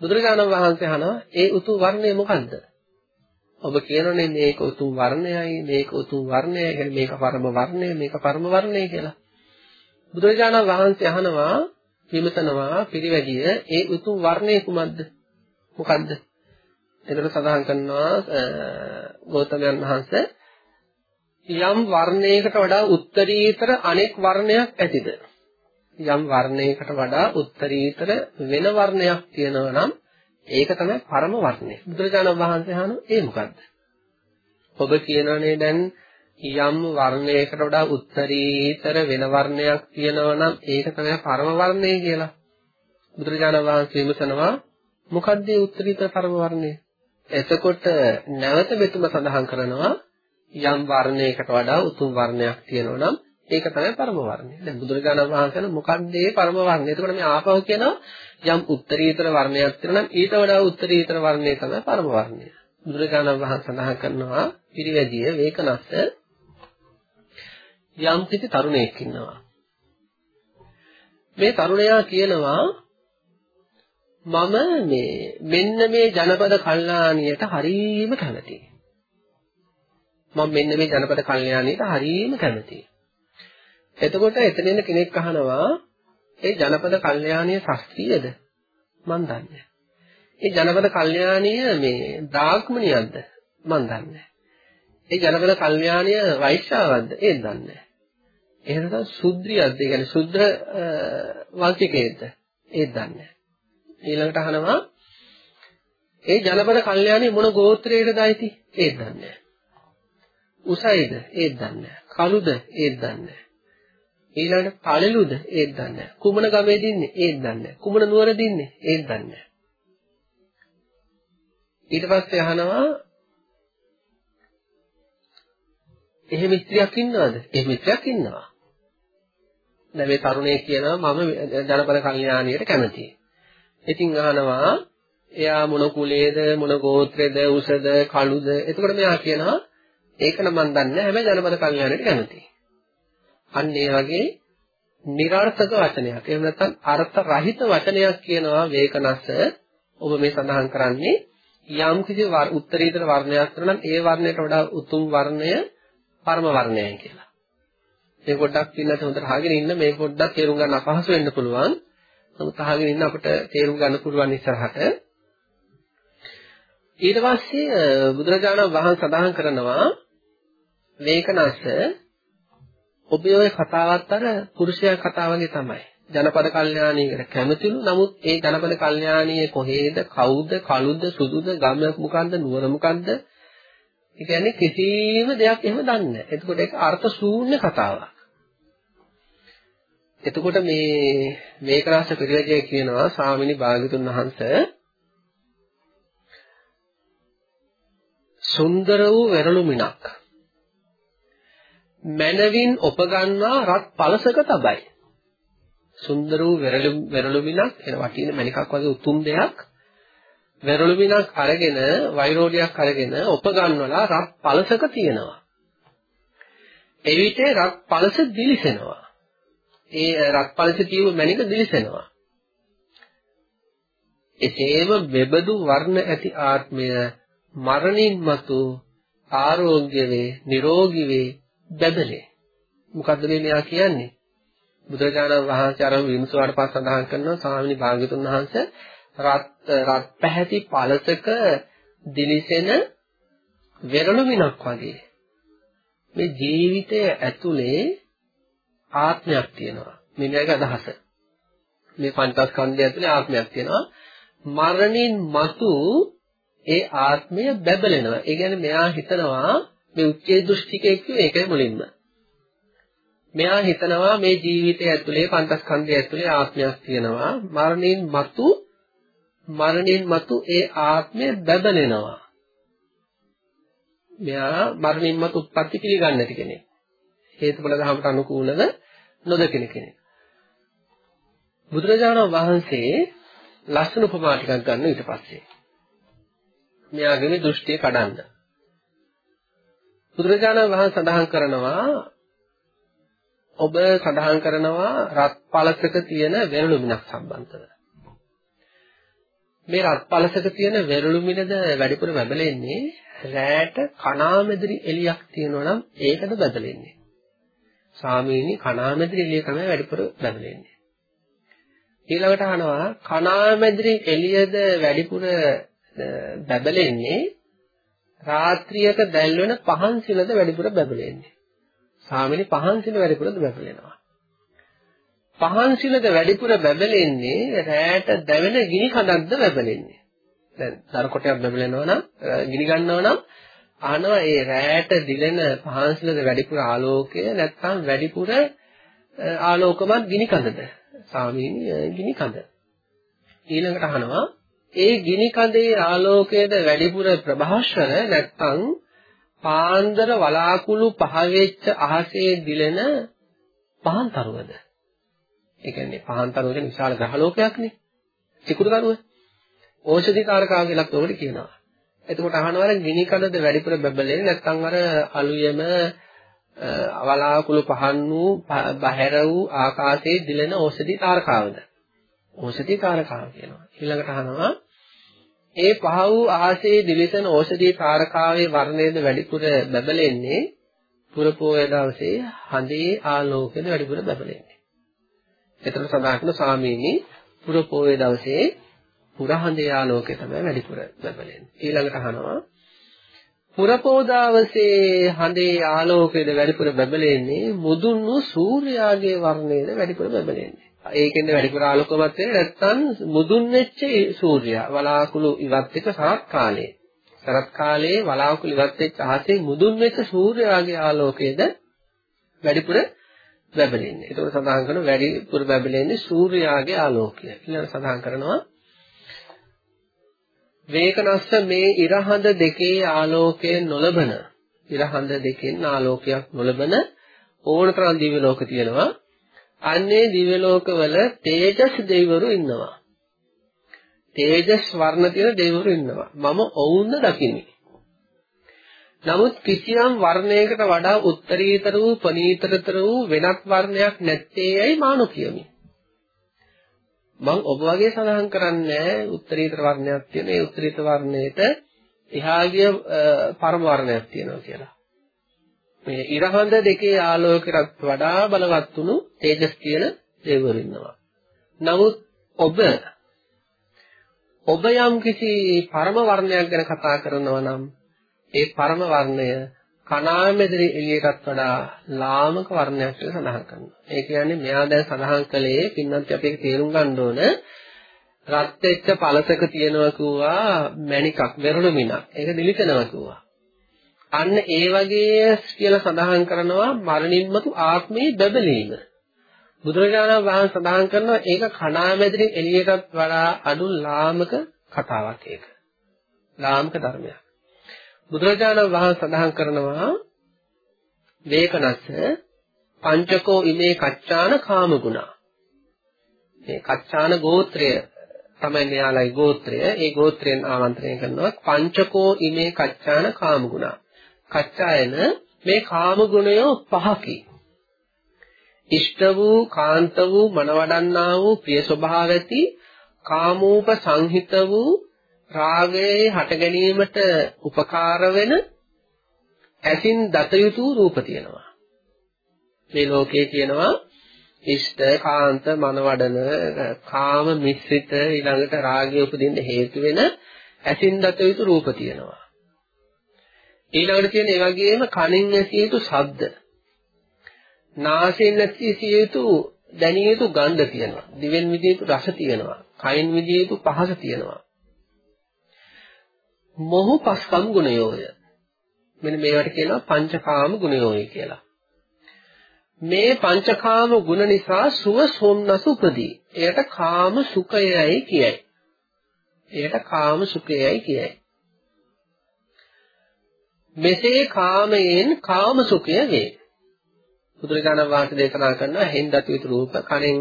බුදුරජාණන් වහන්සේ අහනවා ඒ උතුම් වර්ණය මොකද්ද? ඔබ කියනනේ මේක උතුම් වර්ණයයි මේක උතුම් වර්ණයයි කියන්නේ මේක පරම වර්ණය මේක පරම වර්ණය කියලා. බුදුරජාණන් වහන්සේ අහනවා විමසනවා පිරිවැඩිය ඒ උතුම් වර්ණය කුමක්ද? මොකද්ද? එතකොට සඳහන් කරනවා ගෞතමයන් වහන්සේ යම් වර්ණයකට වඩා උත්තරීතර අනෙක් වර්ණයක් ඇතිද? යම් වර්ණයකට වඩා උත්තරීතර වෙන වර්ණයක් තියෙනවා නම් ඒක තමයි පරම වර්ණය. බුදුරජාණන් වහන්සේ අහන ඒ මොකද්ද? ඔබ කියනනේ දැන් යම් වර්ණයකට වඩා උත්තරීතර වෙන වර්ණයක් තියෙනවා නම් ඒක තමයි පරම වර්ණය කියලා. බුදුරජාණන් වහන්සේ විමසනවා මොකද්ද ඒ උත්තරීතර පරම වර්ණය? එතකොට නැවත මෙතුම සඳහන් කරනවා යම් වර්ණයකට වඩා උතුම් වර්ණයක් තියෙනවා නම් ඒක තමයි පරම වර්ණය. දැන් බුදුරජාණන් වහන්සේ මොකක්ද මේ පරම වර්ණය? එතකොට මේ ආපහු කියනවා යම් උත්තරීතර වර්ණයක් තියෙනවා නම් ඊට වඩා උත්තරීතර වර්ණය තමයි පරම වර්ණය. බුදුරජාණන් වහන්සේ සඳහන් කරනවා පිරිවැදිය වේකනස්ස යම් කිසි තරුණයෙක් ඉන්නවා. මේ තරුණයා කියනවා මම මේ මෙන්න මේ ජනපද කල්යාණියට හරීම කැමතියි. මම මෙන්න මේ ජනපද කල්යාණියට හරීම කැමතියි. එතකොට එතන ඉන්න කෙනෙක් අහනවා ඒ ජනපද කල්යාණිය ශාස්ත්‍රීයද? මන් දන්නේ. ඒ ජනපද කල්යාණිය මේ බ්‍රාහ්මණියක්ද? මන් දන්නේ. ඒ ජනපද කල්යාණිය වෛශ්‍යාවක්ද? ඒත් දන්නේ. එහෙනම් සුද්ධියක්ද? ඒ කියන්නේ සුද්ධ වංශිකයේද? ඒත් දන්නේ. ඊළඟට අහනවා ඒ ජනපද කල්යාණිය මොන ගෝත්‍රයකටද අයිති? ඒත් දන්නේ. උසයිද? ඒත් දන්නේ. කළුද? ඒත් දන්නේ. ඊළඟට පළලුද ඒත් දන්නේ නැහැ. කුමන ගමේ දින්නේ ඒත් දන්නේ නැහැ. කුමන නුවර දින්නේ ඒත් දන්නේ නැහැ. ඊට පස්සේ අහනවා එහෙම ස්ත්‍රියක් ඉන්නවද? එහෙම ස්ත්‍රියක් ඉන්නවා. දැන් මේ තරුණයෙක් කියනවා මම ජනපද කල්යාණියට කැමතියි. ඉතින් අහනවා එයා මොන කුලයේද මොන ගෝත්‍රයේද උසද කළුද එතකොට මෙයා කියනවා ඒක නම් මන් දන්නේ නැහැ හැබැයි ජනපද කල්යාණියට කැමතියි. අන්න ඒ වගේ નિરර්ථක වචනයක්. එහෙම නැත්නම් අර්ථ රහිත වචනයක් කියනවා වේකනස්ස. ඔබ මේ සඳහන් කරන්නේ යම් කිසි උත්තරීතර වර්ණයක් කරනම් ඒ වර්ණයට වඩා උතුම් වර්ණය පරම වර්ණයයි කියලා. මේ පොඩ්ඩක් ඉන්නත් හොඳට අහගෙන ඉන්න මේ පොඩ්ඩක් තේරුම් ගන්න අපහසු වෙන්න පුළුවන්. නමුත් අහගෙන ඉන්න අපිට තේරුම් ගන්න පුළුවන් ඉස්සරහට. ඊට පස්සේ බුදුරජාණන් වහන්සේ සඳහන් කරනවා වේකනස්ස ඔබේ ওই කතාවත් අර පුරුෂයා කතාව වගේ තමයි. ජනපද කල්යාණියකට කැමතිලු නමුත් ඒ ජනපද කල්යාණියේ කොහේද කවුද කළුද සුදුද ගම මොකන්ද නුවර මොකන්ද ඒ කියන්නේ කිසිම දෙයක් එහෙම දන්නේ නැහැ. එතකොට ඒක අර්ථ ශූන්‍ය කතාවක්. එතකොට මේ මේක රස පිළිවෙජය කියනවා ස්වාමිනී භාග්‍යතුන් වහන්සේ සුන්දර වූ වෙරළු මිණක් මනවින් ඔපගන්නා රත් පළසක තබයි. සුන්දර වූ වෙරළු වෙරළු මිනක් එන වටින මණිකක් වගේ උතුම් දෙයක් වෙරළු මිනක් අරගෙන වෛරෝඩියක් අරගෙන ඔපගන්වලා රත් පළසක තියෙනවා. එවිට රත් පළස දිලිසෙනවා. ඒ රත් පළස කියු මණික දිලිසෙනවා. එසේම බෙබදු වර්ණ ඇති ආත්මය මරණින් මතු ආරෝග්‍ය වේ නිරෝගී වේ බබලේ. මොකද්ද මේ මෙයා කියන්නේ? බුදුරජාණන් වහන්සේ අර විමසුවාට පස්සේ සඳහන් කරනවා ස්වාමීනි භාග්‍යතුන් වහන්සේ රත් රත් පැහැති පළසක දිලිසෙන වෙරළු මිනක් වගේ. මේ ජීවිතය ඇතුලේ ආත්මයක් තියෙනවා. මේ මේක අදහස. මේ පංචස්කන්ධය ඇතුලේ ආත්මයක් තියෙනවා. මරණින් මතු ඒ ආත්මය බැබලෙනවා. ඒ කියන්නේ මෙයා හිතනවා මේ උච්චේ දෘෂ්ටිකයෙක් කිව්වේ ඒකයි මුලින්ම. මෙයා හිතනවා මේ ජීවිතය ඇතුලේ පංචස්කන්ධය ඇතුලේ ආත්මයක් තියෙනවා. මරණයෙන් මතු මරණයෙන් මතු ඒ ආත්මය බබලෙනවා. මෙයා මරණයෙන් මතු උත්පත්ති පිළිගන්නේ නැති කෙනෙක්. හේතුඵල ධර්මයට අනුකූලව නොදකින කෙනෙක්. බුදුරජාණන් වහන්සේ ලස්සන උපමා ටිකක් ගන්න ඊට පස්සේ. මෙයාගේ මේ දෘෂ්ටිය කඩන්න. බුදුරජාණන් වහන්සේ සඳහන් කරනවා ඔබ සඳහන් කරනවා රත් පළසක තියෙන වෙරළු මිනක් සම්බන්ධව. මේ රත් පළසක තියෙන වෙරළු මිනද වැඩිපුර බබලෙන්නේ රැට කණාමැදිරි එලියක් තියෙනවා නම් ඒකද බබලෙන්නේ. සාමීනි කණාමැදිරි එලිය තමයි වැඩිපුර බබලෙන්නේ. ඊළඟට අහනවා කණාමැදිරි එළියද වැඩිපුර බබලෙන්නේ රාත්‍රියක දැල් වෙන පහන් සිලද වැඩිපුර බබලෙන්නේ. සාමිනි පහන් සිල වැඩිපුරද බබලෙනවා. පහන් සිලද වැඩිපුර බබලෙන්නේ රැයට දැවෙන ගිනි කඳක්ද බබලෙන්නේ. දැන් දර කොටයක් බබලෙනවා නම් ගිනි ගන්නවා නම් අහනවා ඒ රැයට දිලෙන පහන් සිලද වැඩිපුර ආලෝකය නැත්නම් වැඩිපුර ආලෝකමත් ගිනි කඳද? සාමීනි ගිනි කඳ. ඊළඟට අහනවා ඒ ගිනි කඳේ ආලෝකයද වැඩිපුර ප්‍රභාස්වර නැත්නම් පාන්දර වලාකුළු පහ වෙච්ච අහසේ දිලෙන පහන් තරුවද? ඒ කියන්නේ පහන් තරුව කියන්නේ විශාල ග්‍රහලෝකයක්නේ. සිකුරු තරුව. ඕෂධි කාරකා කියලා උඩට කියනවා. එතකොට අහනවා ගිනි කඳද වැඩිපුර බබලේ නැත්නම් අර අලුයම අවලාකුළු පහන් වූ බහැර වූ ආකාශයේ දිලෙන ඕෂධි තාරකාවද? ඕෂධි තාරකාව කියනවා. ඊළඟට අහනවා ඒ පහ වූ ආහසේ දිලිසෙන ඕෂධි තාරකාවේ වර්ණයද වැඩිපුර බබලෙන්නේ පුරපෝය දවසේ හඳේ ආලෝකයද වැඩිපුර බබලෙන්නේ. එතන සඳහන් කරන සාමීනි පුරපෝය දවසේ පුරහඳේ ආලෝකය තමයි වැඩිපුර බබලෙන්නේ. ඊළඟට අහනවා පුරපෝදාවසේ හඳේ ආලෝකයද වැඩිපුර බබලෙන්නේ මුදුන් වූ සූර්යාගේ වර්ණයද වැඩිපුර බබලෙන්නේ. ඒකෙන්ද වැඩිපුර ආලෝකමත් වෙන්නේ නැත්නම් මුදුන් වෙච්ච සූර්යයා වලාකුළු ඉවත් එක සරත් කාලයේ. සරත් කාලයේ වලාකුළු ඉවත් වෙච්ච අහසේ මුදුන් වෙච්ච සූර්යාගේ ආලෝකයද වැඩිපුර බබලෙන්නේ. ඒක සඳහන් කරන වැඩිපුර බබලෙන්නේ සූර්යාගේ ආලෝකය. ඊළඟ සඳහන් කරනවා වේකනස්ස මේ ඉරහඳ දෙකේ ආලෝකය නොලබන ඉරහඳ දෙකෙන් ආලෝකයක් නොලබන ඕනතරම් දිව්‍ය ලෝක තියෙනවා. අන්නේ දිව්‍ය ලෝකවල තේජස් දෙවිවරු ඉන්නවා. තේජස් වර්ණ තියෙන දෙවිවරු ඉන්නවා. මම ඔවුන්ව දකිමි. නමුත් කිසියම් වර්ණයකට වඩා උත්තරීතර වූ පනීතරතර වූ වෙනත් වර්ණයක් නැත්තේයයි මානු කියමි. මම ඔබ වගේ සඳහන් කරන්නේ උත්තරීතර වර්ණයක් තියෙන ඒ උත්තරීතර වර්ණයට එහා ගිය පරම වර්ණයක් තියෙනවා කියලා. මේ ඉරහඳ දෙකේ ආලෝකයට වඩා බලවත් වුණු තේජස් කියන දෙවිවරු ඉන්නවා. නමුත් ඔබ ඔබ යම් කිසි පරම වර්ණයක් ගැන කතා කරනවා නම් ඒ පරම වර්ණය කණාමැදිරි එළියටත් වඩා ලාමක වර්ණයක් කියලා සඳහන් කරනවා. ඒ කියන්නේ මෙයා දැන් සඳහන් කළේ පින්නත් අපි ඒක තේරුම් ගන්න ඕන රත් වෙච්ච පළසක තියෙනවා කිව්වා මණිකක් වෙරුණු මිනක්. ඒක දිලිසෙනවා කිව්වා. අන්න ඒ වගේ කියලා සඳහන් කරනවා මරණින්මතු ආත්මේ බබලීම. බුදුරජාණන් වහන්සේ සඳහන් කරනවා ඒක කණාමැදිරි එළියටත් වඩා අඩු ලාමක කතාවක් ඒක. ලාමක ධර්මයක්. බුදුරජාණන් වහන්සේ සඳහන් කරනවා වේකනස්ස පංචකෝ ඉමේ කච්චාන කාමගුණා. මේ කච්චාන ගෝත්‍රය තමයි මෙයාලයි ගෝත්‍රය. ඒ ගෝත්‍රයෙන් ආමන්ත්‍රණය කරනවා පංචකෝ ඉමේ කච්චාන කාමගුණා. කච්චායන මේ කාමගුණය පහකි. ඉෂ්ට වූ කාන්ත වූ මනවඩන්නා වූ ප්‍රිය ස්වභාව ඇති කාමෝප සංහිත වූ රාගයේ හට ගැනීමට උපකාර වෙන ඇසින් දත යුතු රූප තියෙනවා. මේ ලෝකයේ කියනවා ඉෂ්ට කාන්ත මනවඩන කාම මිශ්‍රිත ඊළඟට රාගය උපදින්න හේතු වෙන ඇසින් දත යුතු රූප තියෙනවා. ඊළඟට තියෙන ඒ වගේම කනින් ඇසිය යුතු ශබ්ද. නාසයෙන් ඇසිය යුතු දැනිය යුතු ගන්ධ තියෙනවා. දිවෙන් විදිය යුතු රස තියෙනවා. කයින් විදිය යුතු පහස තියෙනවා. මොහු පස්කම් ගුණයෝය. මෙන්න මේවට කියනවා පංචකාම ගුණයෝය කියලා. මේ පංචකාම ගුණ නිසා සුව සෝම්නස උපදී. එයට කාම සුඛයයි කියයි. එයට කාම සුඛයයි කියයි. මෙසේ කාමයෙන් කාම සුඛය වේ. බුදුරජාණන් වහන්සේ දේශනා කරනවා හෙන් දති යුතු රූප, කණෙන්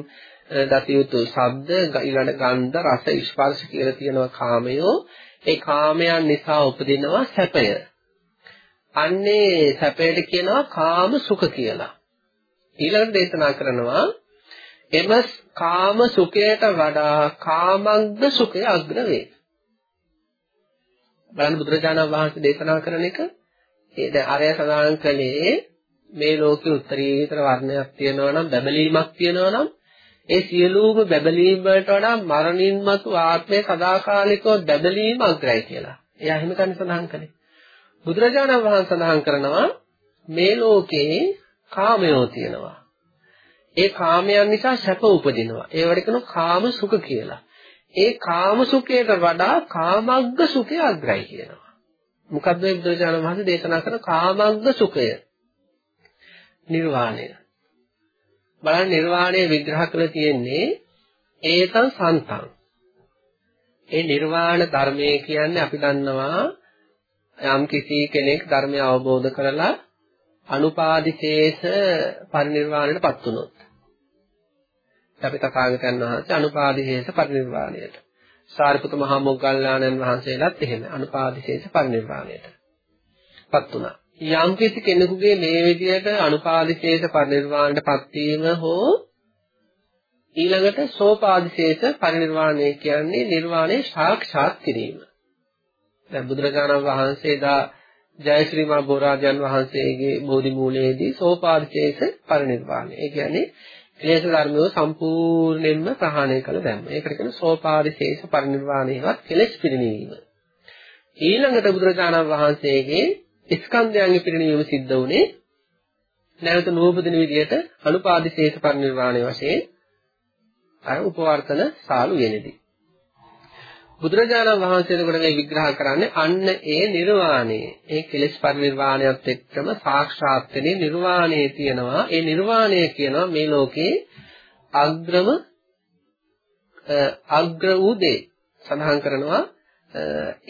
දති යුතු ශබ්ද, ඊළඟ ගන්ධ, රස, ස්පර්ශ කියලා තියෙනවා කාමයෝ. ඒ කාමයන් නිසා උපදිනවා සැපය. අන්නේ සැපයට කියනවා කාම සුඛ කියලා. ඊළඟට දේශනා කරනවා එම කාම සුඛයට වඩා කාමග්ග සුඛය අග්‍ර වේ. බලන්න බුදුරජාණන් වහන්සේ දේශනා කරන එක ඒ දැන් අරය සඳහන් කළේ මේ ලෝකේ උත්තරීතර වර්ණයක් තියෙනවා නම් බැබලීමක් තියෙනවා නම් ඒ සියලුම බබලීම් වලට වඩා මරණින් මතු ආත්මය සදාකාලිකව බබලීම අග්‍රයි කියලා. එයා එහෙම කන්නේ සඳහන් කළේ. බුදුරජාණන් වහන්සේ සඳහන් කරනවා මේ ලෝකේ කාමයෝ තියෙනවා. ඒ කාමයන් නිසා සැප උපදිනවා. ඒවට කියනවා කාම සුඛ කියලා. ඒ කාම සුඛයට වඩා කාමග්ග සුඛය අග්‍රයි කියනවා. මොකද්ද මේ බුදුරජාණන් වහන්සේ දේශනා කරන කාමග්ග සුඛය? නිර්වාණය. බලන්න නිර්වාණය විග්‍රහ කරලා තියෙන්නේ ඒතං සන්තං. ඒ නිර්වාණ ධර්මය කියන්නේ අපි දන්නවා යම් කිසි කෙනෙක් ධර්මය අවබෝධ කරලා අනුපාදිශේෂ පරිනිර්වාණයටපත් වුණොත් අපි තථාගතයන් වහන්සේ අනුපාදිශේෂ පරිනිර්වාණයට. සාරිපුත මහා මොග්ගල්ලාණන් වහන්සේලාත් එහෙම අනුපාදිශේෂ පරිනිර්වාණයටපත් වුණා. යම් කිසි කෙනෙකුගේ මේ විදිහට අනුපාදිශේෂ පරිනිර්වාණයටපත් වීම හෝ ඊළඟට සෝපාදිශේෂ පරිනිර්වාණය කියන්නේ නිර්වාණය සාක්ෂාත් කිරීම දැන් බුදුරජාණන් වහන්සේ දා ජයශ්‍රී මහ බෝරාජන් වහන්සේගේ බෝධි මූලයේදී සෝපාදිශේෂ පරිනිර්වාණය. ඒ කියන්නේ ක්ලේශ ධර්මය සම්පූර්ණයෙන්ම ප්‍රහාණය කළ දැම්ම. ඒකට කියන සෝපාදිශේෂ පරිනිර්වාණයවත් කෙලෙස් පිරිනීම. ඊළඟට බුදුරජාණන් වහන්සේගේ ස්කන්ධයන්ගේ පිරිනීම සිද්ධ වුණේ නැවත නූපදින විදියට අනුපාදිශේෂ පරිනිර්වාණය වශයෙන් අර උපවර්තන සාලු වෙනදී. බුදුරජාණන් වහන්සේ එතකොට මේ විග්‍රහ කරන්නේ අන්න ඒ නිර්වාණය. ඒ කෙලෙස් පරිනිර්වාණයත් එක්කම සාක්ෂාත් වෙන්නේ නිර්වාණය තියෙනවා. ඒ නිර්වාණය කියනවා මේ ලෝකේ අග්‍රම අග්‍ර වූ දේ. සඳහන් කරනවා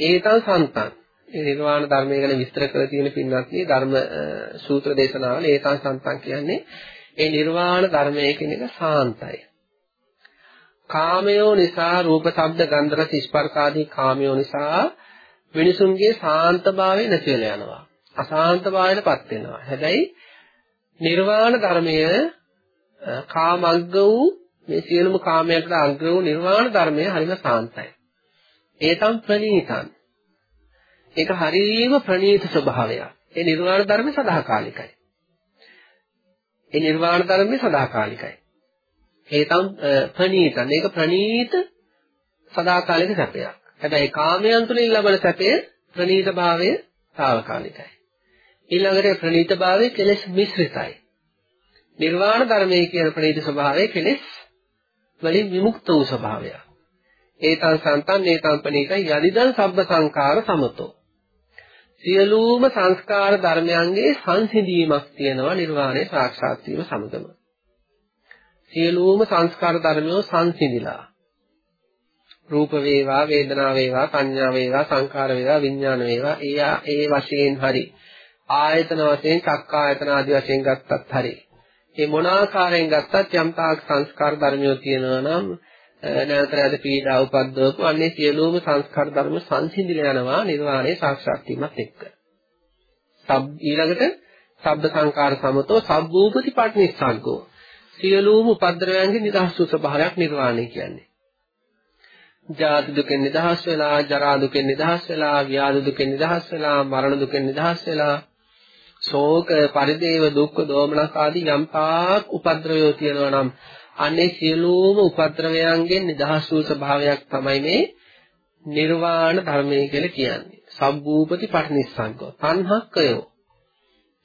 ඒතං සන්තං. මේ නිර්වාණ ධර්මය ගැන විස්තර කරලා තියෙන පින්වත්නි ධර්ම සූත්‍ර දේශනාවල ඒතං සන්තං කියන්නේ ඒ නිර්වාණ ධර්මය කියන එක සාන්තයි. කාමයෝ නිසා රූප ශබ්ද ගන්ධ රස ස්පර්ශ ආදී කාමයෝ නිසා මිනිසුන්ගේ සාන්තභාවය නැති වෙලා යනවා. අසාන්තභාවයටපත් වෙනවා. හැබැයි නිර්වාණ ධර්මය කාමග්ග වූ මේ සියලුම කාමයන්ට අග්‍ර වූ නිර්වාණ ධර්මය හරිම සාන්තයි. ඒතම් ප්‍රණීතං. ඒක හරීම ප්‍රණීත ස්වභාවයක්. ඒ නිර්වාණ ධර්මය සදාකාලිකයි. ඒ නිර්වාණ ධර්මය සදාකාලිකයි. හේතම් ප්‍රණීතන්. ඒක ප්‍රණීත සදාකාලික සැපයක්. හැබැයි කාමයන් තුළින් ලබන සැපය ප්‍රණීත භාවය తాවකාලිකයි. ඊළඟට ප්‍රණීත භාවය කෙලෙස් මිශ්‍රිතයි. නිර්වාණ ධර්මයේ කියන ප්‍රණීත ස්වභාවය කෙලෙස් වලින් විමුක්ත වූ ස්වභාවයක්. ඒතං සන්තන් ඒතං පණීතං යදිදං සබ්බ සංඛාර සමතෝ. සියලුම සංස්කාර ධර්මයන්ගේ සංසිඳීමක් තියෙනවා නිර්වාණය සාක්ෂාත් වීම සමගම. සියලුම සංස්කාර ධර්මයෝ සංසිඳිලා. රූප වේවා වේදනා වේවා සංඥා වේවා සංකාර වේවා විඥාන වේවා ඒ ඒ වශයෙන් හරි. ආයතන වශයෙන් චක්කායතන ආදී වශයෙන් ගත්තත් හරි. මේ මොන ආකාරයෙන් ගත්තත් යම් තාක් සංස්කාර ධර්මයෝ තියෙනවා නම් නැවතරද පීඩා උපද්දවපු අන්නේ සියලුම සංස්කාර ධර්ම සංසිඳිලා යනවා නිර්වාණය සාක්ෂාත් වීමත් එක්ක. සබ් ඊළඟට සබ්බ සංකාර සමතෝ සබ්බූපති පටිනිස්සග්ගෝ සියලුම උපද්‍රවයන්ගේ නිදහස් වූ ස්වභාවයක් නිර්වාණය කියන්නේ. ජාති දුකෙන් නිදහස් වෙලා, ජරා දුකෙන් නිදහස් වෙලා, ව්‍යාධි දුකෙන් නිදහස් වෙලා, මරණ දුකෙන් නිදහස් වෙලා, ශෝක, පරිදේව, දුක්ඛ, දෝමනස් ආදී යම් තාක් උපද්‍රවයෝ තියෙනවා නම් අනේ සියලුම උපද්‍රවයන්ගෙන් නිදහස් වූ ස්වභාවයක් තමයි මේ නිර්වාණ ධර්මය කියලා කියන්නේ. සබ්බූපති පටිනිස්සංකෝ. තණ්හක්කයෝ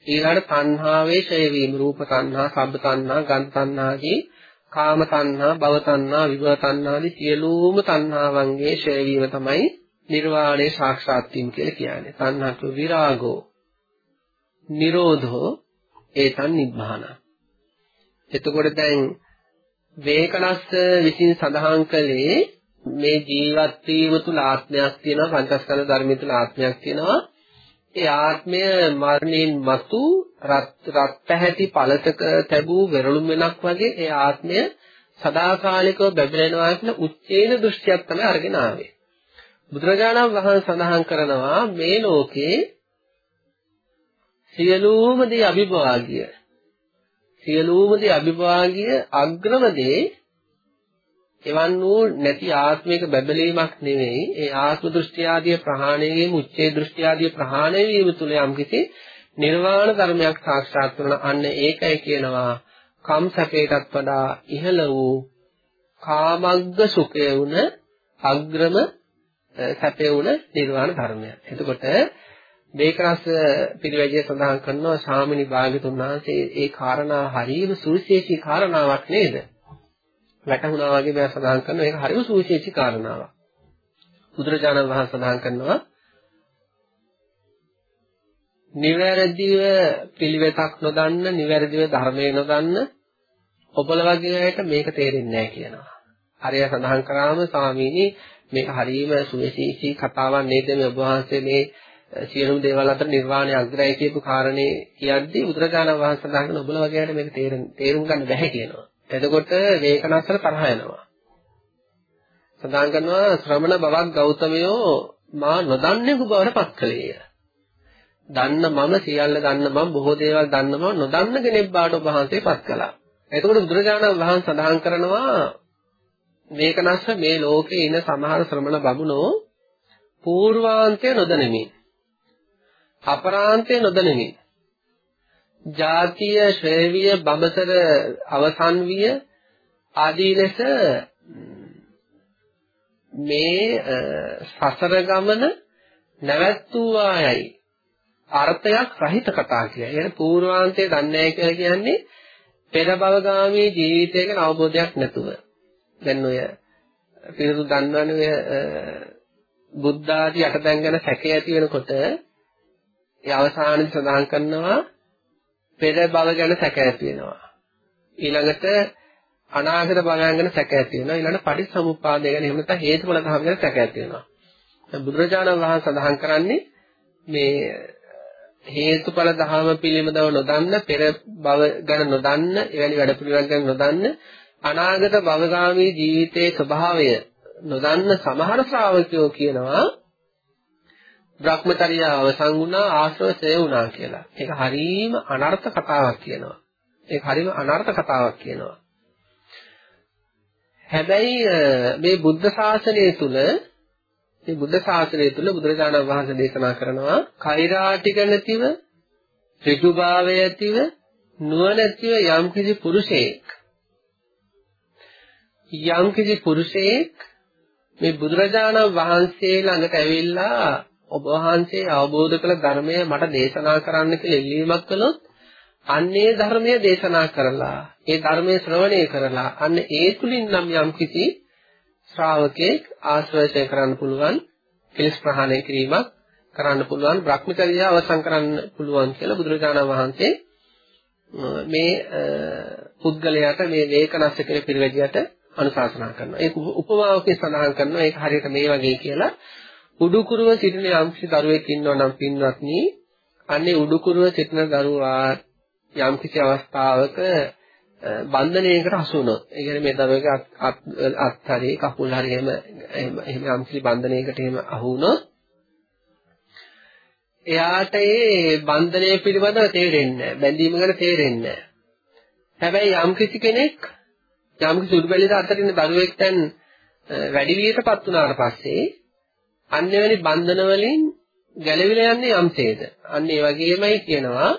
ඊළඟට තණ්හාවේ ඡය වීම රූප තණ්හා, සබ්බ තණ්හා, ගන්ධ තණ්හාදී කාම තණ්හා, භව තණ්හා, විභව තණ්හාදී සියලුම තණ්හාවන්ගේ ඡය වීම තමයි නිර්වාණය සාක්ෂාත් වීම කියලා කියන්නේ. තණ්හතු විරාගෝ නිරෝධෝ ඒතන් නිබ්බාන. එතකොට දැන් වේකනස්ස විසින් සඳහන් කළේ මේ ජීවත් වීම තුල ආත්මයක් තියෙනවා පංචස්කන්ධ ධර්මය තුල ආත්මයක් තියෙනවා ඒ ආත්මය මරණයෙන් මතු රත් රත් පැහැති පළතක තැබූ වෙරළුම් වෙනක් වගේ ඒ ආත්මය සදාකාලිකව බැබලෙනවා කියන උච්චේන දෘෂ්ටියක් තමයි අරගෙන ආවේ. බුදුරජාණන් වහන්සේ සඳහන් කරනවා මේ ලෝකේ සියලුම දේ අභිභාගිය සියලුම දේ අභිභාගිය අග්‍රම දේ එවන් වූ නැති ආත්මික බබලීමක් නෙවෙයි ඒ ආත්ම දෘෂ්ටි ආදී ප්‍රහාණය වීම උච්චේ දෘෂ්ටි ආදී ප්‍රහාණය වීම තුල යම්කිසි නිර්වාණ ධර්මයක් සාක්ෂාත් කරන අන්න ඒකයි කියනවා කම් සැපයටත් වඩා ඉහළ වූ කාමග්ග සුඛය වුණ අග්‍රම සැපේ වුණ නිර්වාණ ධර්මය. එතකොට මේක රස පිළිවෙජය සඳහන් කරනවා ශාමිනි භාග්‍යතුන් වහන්සේ ඒ කාරණා හරියම සුවිශේෂී කාරණාවක් නේද? වැටහුණා වගේ මම සඳහන් කරනවා ඒක හරියම සුවිශේෂී කාරණාවක්. බුදුරජාණන් වහන්සේ සඳහන් කරනවා නිවැරදිව පිළිවෙතක් නොදන්න, නිවැරදිව ධර්මයේ නොදන්න ඔබල වගේ අයට මේක තේරෙන්නේ නැහැ කියනවා. හරිය සඳහන් කරාම ස්වාමීනි මේක හරීම සුවිශේෂී කතාවක් නේද මේ ඔබ වහන්සේ මේ සියලුම දේවල් අතර නිර්වාණය අග්‍රයි කියපු කාරණේ කියද්දී බුදුරජාණන් වහන්සේ සඳහන් කරන ඔබල වගේ අයට මේක තේරුම් ගන්න බැහැ කියනවා. එතකොට මේක නැසර තරහ යනවා. සඳහන් කරනවා ශ්‍රමණ බවක් ගෞතමයෝ මා නොදන්නේ බවට පත් කළේය. දන්න මම සියල්ල දන්න මම බොහෝ දේවල් දන්න මම නොදන්න කෙනෙක් බවට ඔබ වහන්සේ පත් කළා. එතකොට බුදුරජාණන් වහන්සේ සඳහන් කරනවා මේක නැස්ස මේ ලෝකේ ඉන සමහර ශ්‍රමණ බමුණෝ పూర్වාන්තය නොදැනමින් අපරාන්තය නොදැනමින් ජාතිය ශ්‍රේවිය බඹසර අවසන් විය ආදී ලෙස මේ සසර ගමන නැවැත්තුවායයි අර්ථයක් රහිත කතා කියලා. يعني පූර්වාන්තය දන්නේ නැහැ කියලා කියන්නේ පෙර භවගාමී ජීවිතය ගැන අවබෝධයක් නැතුව. දැන් ඔය පිළිතුරු දන්නවනේ ඔය බුද්ධ ආදී අටදැන් ගැන සැකය ඇති වෙනකොට ඒ අවසානයේ සඳහන් කරනවා පෙර භව ගැන සැක ඇති වෙනවා. ඊළඟට අනාගත භවයන් ගැන සැක ඇති වෙනවා. ඊළඟට පටිච්චසමුප්පාදය ගැන එහෙම නැත්නම් හේතුඵල ධර්ම ගැන සැක ඇති වෙනවා. දැන් බුදුරජාණන් වහන්සේ සඳහන් කරන්නේ මේ හේතුඵල ධර්ම පිළිබඳව නොදන්න පෙර භව ගැන නොදන්න එවැනි වැඩ පිළිවෙලක් ගැන නොදන්න අනාගත භවගාමී ජීවිතයේ ස්වභාවය නොදන්න සමහර ශ්‍රාවකයෝ කියනවා භ්‍රමචර්ය අවසන් වුණා ආශ්‍රවය වුණා කියලා. ඒක හරීම අනර්ථ කතාවක් කියනවා. ඒක හරීම අනර්ථ කතාවක් කියනවා. හැබැයි මේ බුද්ධ ශාසනය තුල මේ බුද්ධ ශාසනය තුල බුදුරජාණන් වහන්සේ දේශනා කරනවා කෛරාටික නැතිව ඍජුභාවය ඇතිව නුවණැතිව යම්කිසි පුරුෂයෙක් යම්කිසි පුරුෂයෙක් මේ බුදුරජාණන් වහන්සේ ළඟට ඇවිල්ලා ඔබ වහන්සේ අවබෝධ කළ ධර්මය මට දේශනා කරන්න කියලා ඉල්ලීමක් කළොත් අන්නේ ධර්මය දේශනා කරලා ඒ ධර්මයේ ශ්‍රවණය කරලා අන්න ඒ තුලින් නම් යම් කිසි ශ්‍රාවකෙක් ආශ්‍රය කරන්න පුළුවන් කෙලස් ප්‍රහාණය කිරීමක් කරන්න පුළුවන් භ්‍රමචර්යය අවසන් කරන්න පුළුවන් කියලා බුදුරජාණන් වහන්සේ මේ පුද්ගලයාට මේ වේකනස්ස කියන පිරිවැජියට අනුශාසනා කරනවා. ඒක උපමාවකින් සඳහන් කරනවා ඒක හරියට මේ වගේ කියලා උඩුකුරුව සිටින යම්කිසි දරුවෙක් ඉන්නවා නම් පින්වත්නි අන්නේ උඩුකුරුව සිටින දරුවා යම්කිසි අවස්ථාවක බන්ධනයකට හසු වුණොත් ඒ කියන්නේ මේ දරුවෙක් අත් අත් හරි කකුල් හරි එහෙම එහෙම යම්කිසි බන්ධනයකට එහෙම අහු වුණොත් එයාට ඒ බන්ධනය පිළිබඳව තේරෙන්නේ නැහැ බැඳීම ගැන තේරෙන්නේ නැහැ. හැබැයි යම්කිසි කෙනෙක් යම්කිසි උඩුබැලියට අතරින් දරුවෙක් දැන් වැඩි වියටපත් වුණාට පස්සේ අන්‍යවැනි බන්ධන වලින් ගැලවිලා යන්නේ යම්සේද අන්න ඒ වගේමයි කියනවා.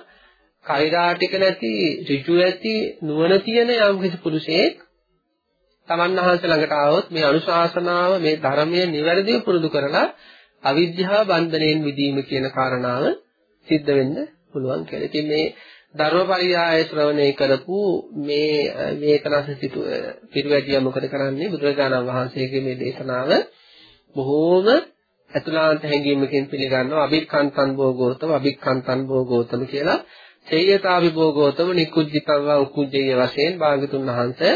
කෛරාටික නැති ඍජු ඇති නුවණ තියෙන යම් කිසි පුරුෂයෙක් තමන් වහන්සේ ළඟට ආවොත් මේ අනුශාසනාව මේ ධර්මයේ නිවැරදිව පුරුදු කරලා අවිද්‍යාව බන්ධණයෙන් මිදීම කියන කාරණාව සිද්ධ වෙන්න පුළුවන් කියලා. ඉතින් මේ ධර්මපරියාය ශ්‍රවණය කරපු මේ මේකනස සිටු පිරිවැඩිය මොකද කරන්නේ? බුදුරජාණන් වහන්සේගේ මේ දේශනාව බොහෝම අතුලාන්ත හැඟීමකින් පිළිගන්නවා අභික්ඛන්තන් භෝගෝතම අභික්ඛන්තන් භෝගෝතම කියලා. සේයතාවිභෝගෝතම නිකුජ්ජිතව උකුජ්ජය වශයෙන් භාගතුන් වහන්සේ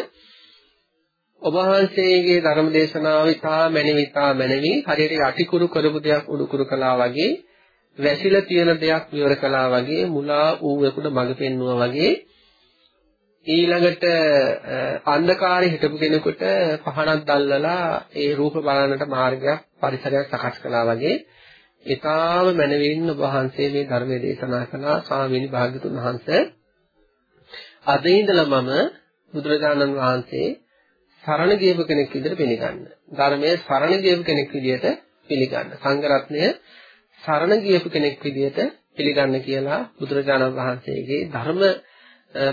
ඔබ වහන්සේගේ ධර්ම දේශනාව ඉතා මැනවිතා මැනවි. හරියට අටිකුරු කරපු දෙයක් උඩුකුරු කළා වගේ වැසිලා තියෙන දෙයක් විවර කළා වගේ මුලා ඌවෙකුට මඟ පෙන්නුවා වගේ ඊළඟට අන්ධකාරයේ හිටපු කෙනෙකුට පහනක් දැල්වලා ඒ රූප බලන්නට මාර්ගයක් පරිසරයක් සකස් කළා වගේ ඊටාම මනවින් ඔබ වහන්සේ මේ ධර්මයේ දේශනා කළා ස්වාමීනි භාග්‍යතුන් වහන්සේ අද ඉඳලා මම බුදුරජාණන් වහන්සේ සරණ ගියපු කෙනෙක් විදිහට පිළිගන්න. ධර්මයේ සරණ ගියපු කෙනෙක් විදිහට පිළිගන්න. සංඝ රත්නය සරණ ගියපු කෙනෙක් විදිහට පිළිගන්න කියලා බුදුරජාණන් වහන්සේගේ ධර්ම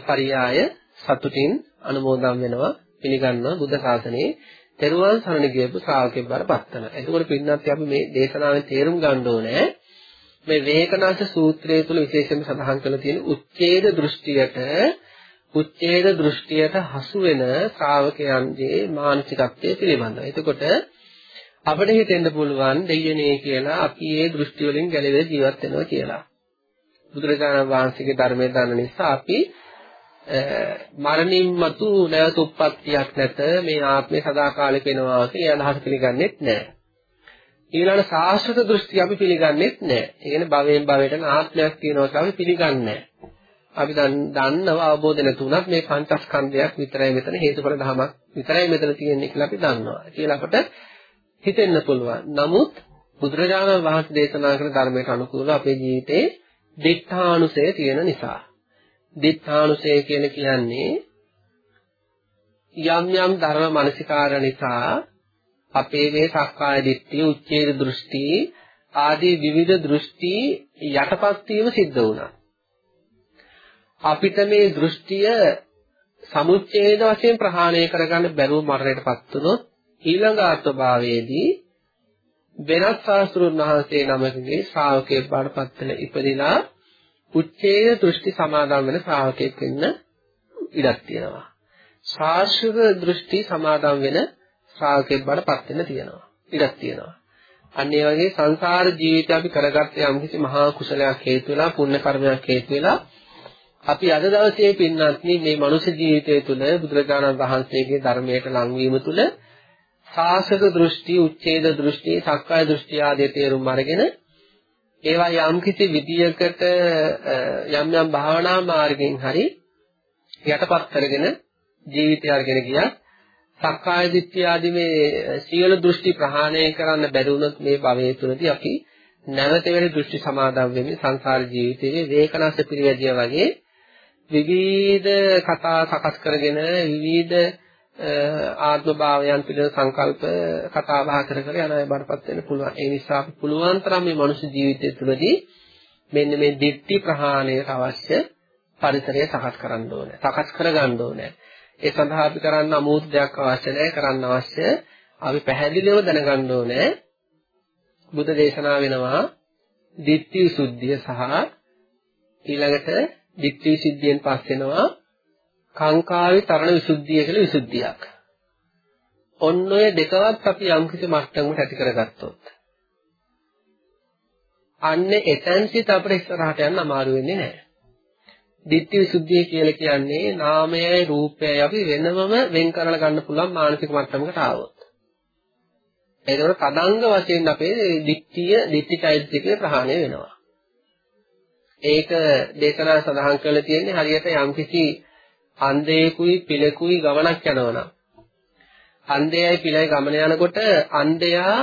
පරියාය සතුටින් අනුමෝදන් වෙනවා. පිළිගන්නවා බුද්ධ ශාසනයේ තෙරුවන් සරණ ගියපු ශ්‍රාවකෙක් බවට පත් වෙනවා. එතකොට පින්නත් අපි මේ දේශනාවෙන් තේරුම් ගන්න ඕනේ මේ වේකනාස සූත්‍රය තුල විශේෂයෙන්ම සඳහන් කරලා තියෙන උච්ඡේද දෘෂ්ටියට උච්ඡේද දෘෂ්ටියට හසු වෙන ශ්‍රාවකයන්ගේ මානසිකත්වය පිළිබඳව. එතකොට අපිට හිතෙන්න පුළුවන් දෙයියනේ කියලා අපි මේ දෘෂ්ටි වලින් ගැලවෙ ජීවත් වෙනවා කියලා. බුදුරජාණන් වහන්සේගේ ධර්මයේ දන්න නිසා අපි මරණින් මතු නැවත උප්පත්තියක් නැත මේ ආත්මය සදාකාලික වෙනවා කියන අදහස පිළිගන්නේත් නැහැ. ඊළඟ සාස්ත්‍ව දෘෂ්ටි අපි පිළිගන්නේත් නැහැ. ඒ කියන්නේ භවයෙන් භවයට ආත්මයක් තියෙනවා කියලා අපි පිළිගන්නේ නැහැ. අපි දන්නවා අවබෝධ නැතුණත් මේ පංචස්කන්ධයක් විතරයි මෙතන හේතුඵල ධමයක් විතරයි මෙතන තියෙන්නේ කියලා අපි දන්නවා. කියලා අපට හිතෙන්න පුළුවන්. නමුත් බුදුරජාණන් වහන්සේ දේශනා කරන ධර්මයට අනුකූලව අපේ ජීවිතේ දිඨානුසය තියෙන නිසා. දිඨානුසය කියන කියන්නේ යම් යම් ධර්ම මනසිකාර නිසා අපේ මේ සක්කාය දිට්ඨිය, උච්ඡේද දෘෂ්ටි ආදී විවිධ දෘෂ්ටි යටපත් වීම සිද්ධ වුණා. අපිට මේ දෘෂ්ටිය සමුච්ඡේද වශයෙන් ප්‍රහාණය කරගන්න බැරුව මරණයටපත් වුණොත් ඊළඟ ආත්මභාවයේදී වෙනත් ශාස්ත්‍රුන් වහන්සේ නමකගේ ශ්‍රාවකයෙක් බාටපත් වෙන ඉපදිනා උච්චේය දෘෂ්ටි සමාදම් වෙන ශ්‍රාවකයෙක් වෙන්න ඉඩක් තියෙනවා. ශාස්ත්‍ර දෘෂ්ටි සමාදම් වෙන ශ්‍රාවකයෙක් බාටපත් වෙන්න තියෙනවා. ඉඩක් තියෙනවා. අන්න ඒ වගේ සංසාර ජීවිතය අපි කරගත්ත යම්කිසි මහා කුසලයක් හේතු වෙලා පුණ්‍ය කර්මයක් හේතු වෙලා අපි අද දවසේ පින්නත්නි මේ මනුෂ්‍ය ජීවිතය තුළ බුදුරජාණන් වහන්සේගේ ධර්මයට ලංවීම තුළ සාසක දෘෂ්ටි, උච්ඡේද දෘෂ්ටි, සක්කාය දෘෂ්ටි ආදී තේරුම් අරගෙන ඒවා යම්කිසි විදියකට යම් යම් භාවනා මාර්ගයෙන් හරි යටපත් කරගෙන ජීවිතය අරගෙන ගියා සක්කාය දිට්ඨිය ආදී මේ සියලු දෘෂ්ටි ප්‍රහාණය කරන්න බැරි වුණොත් මේ භවයේ තුලදී අපි නැවත වෙන දෘෂ්ටි සමාදම් වෙන්නේ සංසාර ජීවිතයේ වේකනස්ස පිරිවැදියා වගේ විවිධ කතා සකස් කරගෙන විවිධ ආත්ම භාවයන් පිළිබඳ සංකල්ප කතා බහ කර කර යන අය බඩපත් වෙන්න පුළුවන්. ඒ නිසා අපි පුළුවන් තරම් මේ මනුෂ්‍ය ජීවිතය තුළදී මෙන්න මේ දිට්ඨි ප්‍රහාණයට අවශ්‍ය පරිසරය සකස් කරන්න ඕනේ. සකස් කරගන්න ඕනේ. ඒ සඳහා අපි කරන්න අමෝත් දෙයක් අවශ්‍ය නැහැ. කරන්න අවශ්‍ය අපි පැහැදිලිව දැනගන්න ඕනේ. බුද්ධ දේශනා වෙනවා දිට්ඨි විසුද්ධිය සහ ඊළඟට දිට්ඨි විසුද්ධියෙන් පස්සෙනවා කාංකාවේ තරණ විසුද්ධිය කියලා විසුද්ධියක්. ඔන්න ඔය දෙකවත් අපි යම්කිසි මට්ටමකට ඇති කරගත්තොත් අන්න එතෙන් සිට අපිට ඉස්සරහට යන්න අමාරු වෙන්නේ නැහැ. ditthi visuddhiය කියලා කියන්නේ නාමයයි රූපයයි අපි වෙනමම වෙන් කරලා ගන්න පුළුවන් මානසික මට්ටමකට ආවොත්. ඒකවල තදංග වශයෙන් අපේ ditthිය ditthිචෛත්‍යකේ ප්‍රහාණය වෙනවා. ඒක දේශනා සඳහන් කරලා තියෙන්නේ හරියට යම්කිසි අන්ධයෙකුයි පිළකුයි ගමනක් යනවනම් අන්ධයයි පිළයි ගමන යනකොට අන්ධයා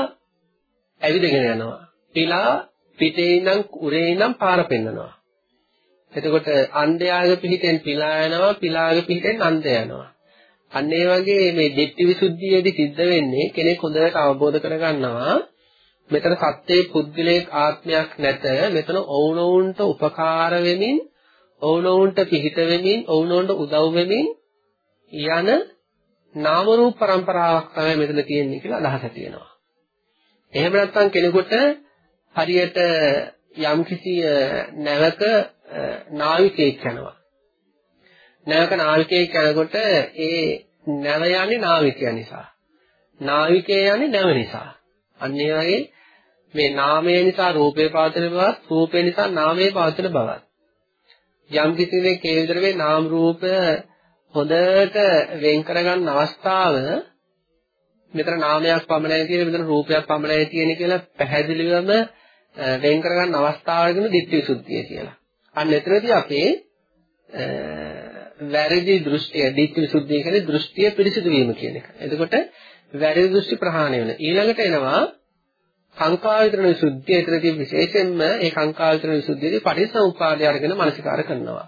ඇවිදගෙන යනවා. පිළා පිටේ ඉඳන් උරේ ඉඳන් පාර පෙන්නනවා. එතකොට අන්ධයාගේ පිටින් පිළා යනවා, පිළාගේ පිටින් අන්ධයා යනවා. අන්න ඒ වගේ මේ ditthi visuddhiයේදී සිද්ධ වෙන්නේ කෙනෙක් හොඳට අවබෝධ කරගන්නවා මෙතන සත්‍යයේ පුද්ගලයක ආත්මයක් නැත මෙතන ඔවුනොවුන්ට උපකාර වෙමින් ඔවුනොවුන්ට පිහිට වෙමින් ඔවුනොවුන්ට උදව් වෙමින් යන නාම රූප પરම්පරාවක් තමයි මෙතන තියෙන්නේ කියලා අදහස තියෙනවා. එහෙම නැත්නම් කෙනෙකුට හරියට යම්කිසි නැවක නාවිකයෙක් යනවා. නැවක නාවිකයෙක් යනකොට ඒ නැව යන්නේ නාවිකයා නිසා. නාවිකය යන්නේ නැව නිසා. අන්න ඒ වගේ මේ නාමය නිසා රූපේ පවතින බවත් රූපේ නිසා නාමයේ පවතින බවත් යම් කිසි කෙනෙක් ඒ විදිහට මේ නාම රූප හොඳට වෙන් කරගන්න අවස්ථාව මෙතන නාමයක් පමණයි තියෙන මෙතන රූපයක් පමණයි තියෙන කියලා පැහැදිලිවම වෙන් කරගන්න අවස්ථාවගෙන ditthi visuddhiය කියලා. අන්න එතනදී අපේ වැරදි දෘෂ්ටිය ditthi visuddhiය කියන්නේ දෘෂ්ටිය පිරිසිදු වීම කියන එක. එතකොට වැරදි දෘෂ්ටි ප්‍රහාණය වෙන. ඊළඟට එනවා කාංකා විතරණ විසුද්ධිය. එතනදී විශේෂයෙන්ම ඒ කාංකා විතරණ විසුද්ධියේදී පටිච්චසමුප්පාදය අරගෙන මනසිකාර කරනවා.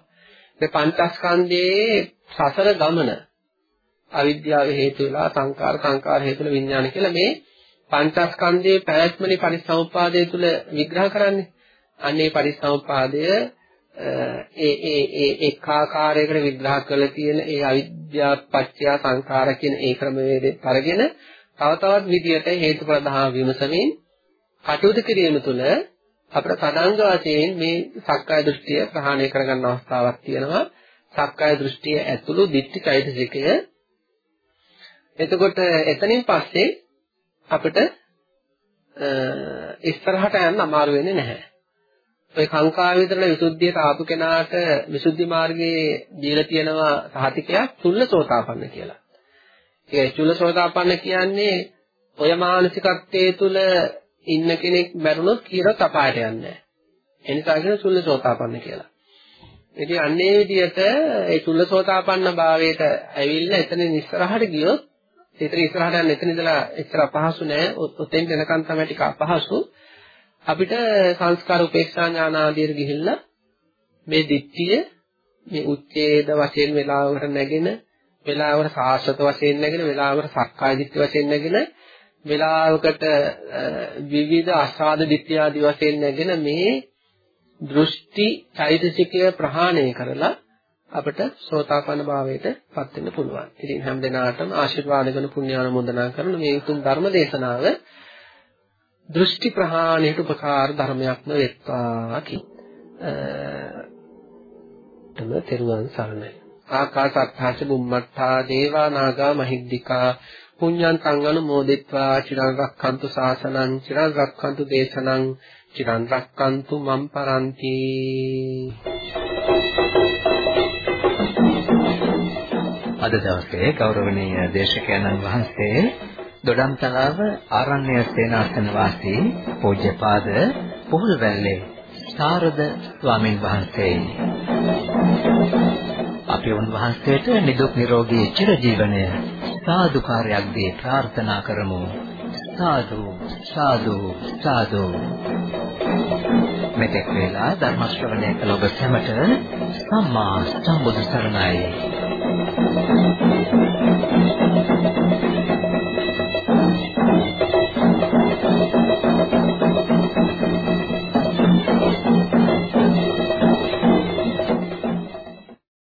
මේ පංචස්කන්ධයේ සසර ගමන අවිද්‍යාව හේතු වෙලා සංකාර සංකාර හේතු වෙලා විඥාන කියලා මේ පංචස්කන්ධයේ පැවැත්මනේ පරිසම්පාදයේ තුල විග්‍රහ කරන්නේ. අන්නේ පරිසම්පාදය ඒ ඒ ඒ එක් ආකාරයකට විග්‍රහ කරලා තියෙන ඒ අවිද්‍යා පත්‍ය සංඛාර කියන ඒ ක්‍රමවේදේ අරගෙන තව තවත් විදියට හේතුඵල දහම විමසමින් කටයුතු කිරීම තුළ අපිට සදාංග වශයෙන් මේ සක්කාය දෘෂ්ටිය ප්‍රහාණය කරගන්න අවස්ථාවක් තියෙනවා. සක්කාය දෘෂ්ටිය ඇතුළු දිට්ඨි චෛතසිකය එතකොට එතනින් පස්සේ අපිට ඉස්සරහට යන්න අමාරු වෙන්නේ නැහැ. ඔය කාංකා විතරන විසුද්ධියට ආපු කෙනාට විසුද්ධි මාර්ගයේ දීලා තියෙනවා සහතිකයක් චුල්ලසෝතාපන්න කියලා. ඒ චුල්ලසෝතාපන්න කියන්නේ ඔය මානසිකත්වයේ තුල ඉන්න කෙනෙක් මැරුණොත් කියනත් අපායට යන්නේ නැහැ. ඒ නිසා කියන චුල්ලසෝතාපන්න කියලා. ඉතින් අන්නේ විදිහට ඒ චුල්ලසෝතාපන්න භාවයට ඇවිල්ලා එතන ඉස්සරහට ගියොත් ඒතර ඉස්සරහට යන්න එතන ඉඳලා එච්චර අපහසු නෑ. ඔතෙන් යනකම් තමයි ටික අපහසු. අපිට සංස්කාර උපේක්ෂා ඥාන ආදියට ගිහිල්ලා මේ දිට්ඨිය මේ උච්ඡේද වශයෙන් වෙලාවකට නැගෙන වෙලාවකට සාස්වත වශයෙන් නැගෙන වෙලාවකට සක්කාය දිට්ඨි වශයෙන් නැගෙන වෙලාවකට විවිධ අසාද දිට්ඨිය ආදී වශයෙන් නැගෙන මේ දෘෂ්ටි චෛතසිකය ප්‍රහාණය කරලා අපිට සෝතාපන්න භාවයට පත් වෙන්න පුළුවන්. ඉතින් හැම දිනාටම ආශිර්වාද කරන පුණ්‍යානුමෝදනා කරන මේ උතුම් ධර්ම දේශනාව දෘෂ්ටි ප්‍රහාණයට උපකාර ධර්මයක්ම වෙත්වා කි. තම තෙරුවන් සරණයි. ආකාසත්තාච බුම්මත්තා දේවා නාග මහිද්దికා පුඤ්ඤං තං අනුමෝදිත්වා චිරං රක්ඛන්තු ශාසනං චිරං රක්ඛන්තු දේශනං චිරං රක්ඛන්තු මම් පරන්ති. අද දවසේ ගෞරවනීය දේශකයන්න් වහන්සේ දොඩම්තලාව ආරණ්‍ය සේනාසන වාසී පූජ්‍යපාද පොහොල්වැල්ලේ සාරද ස්වාමින් වහන්සේ. අපි උන්වහන්සේට නිදුක් නිරෝගී චිරජීවනය සාදුකාරයක් දී ප්‍රාර්ථනා කරමු. සාදු සාදු සාදු. මෙතෙක් වේලා ධර්ම ශ්‍රවණය කළ ඔබ සැමට සම්මා සම්බුදු සරණයි.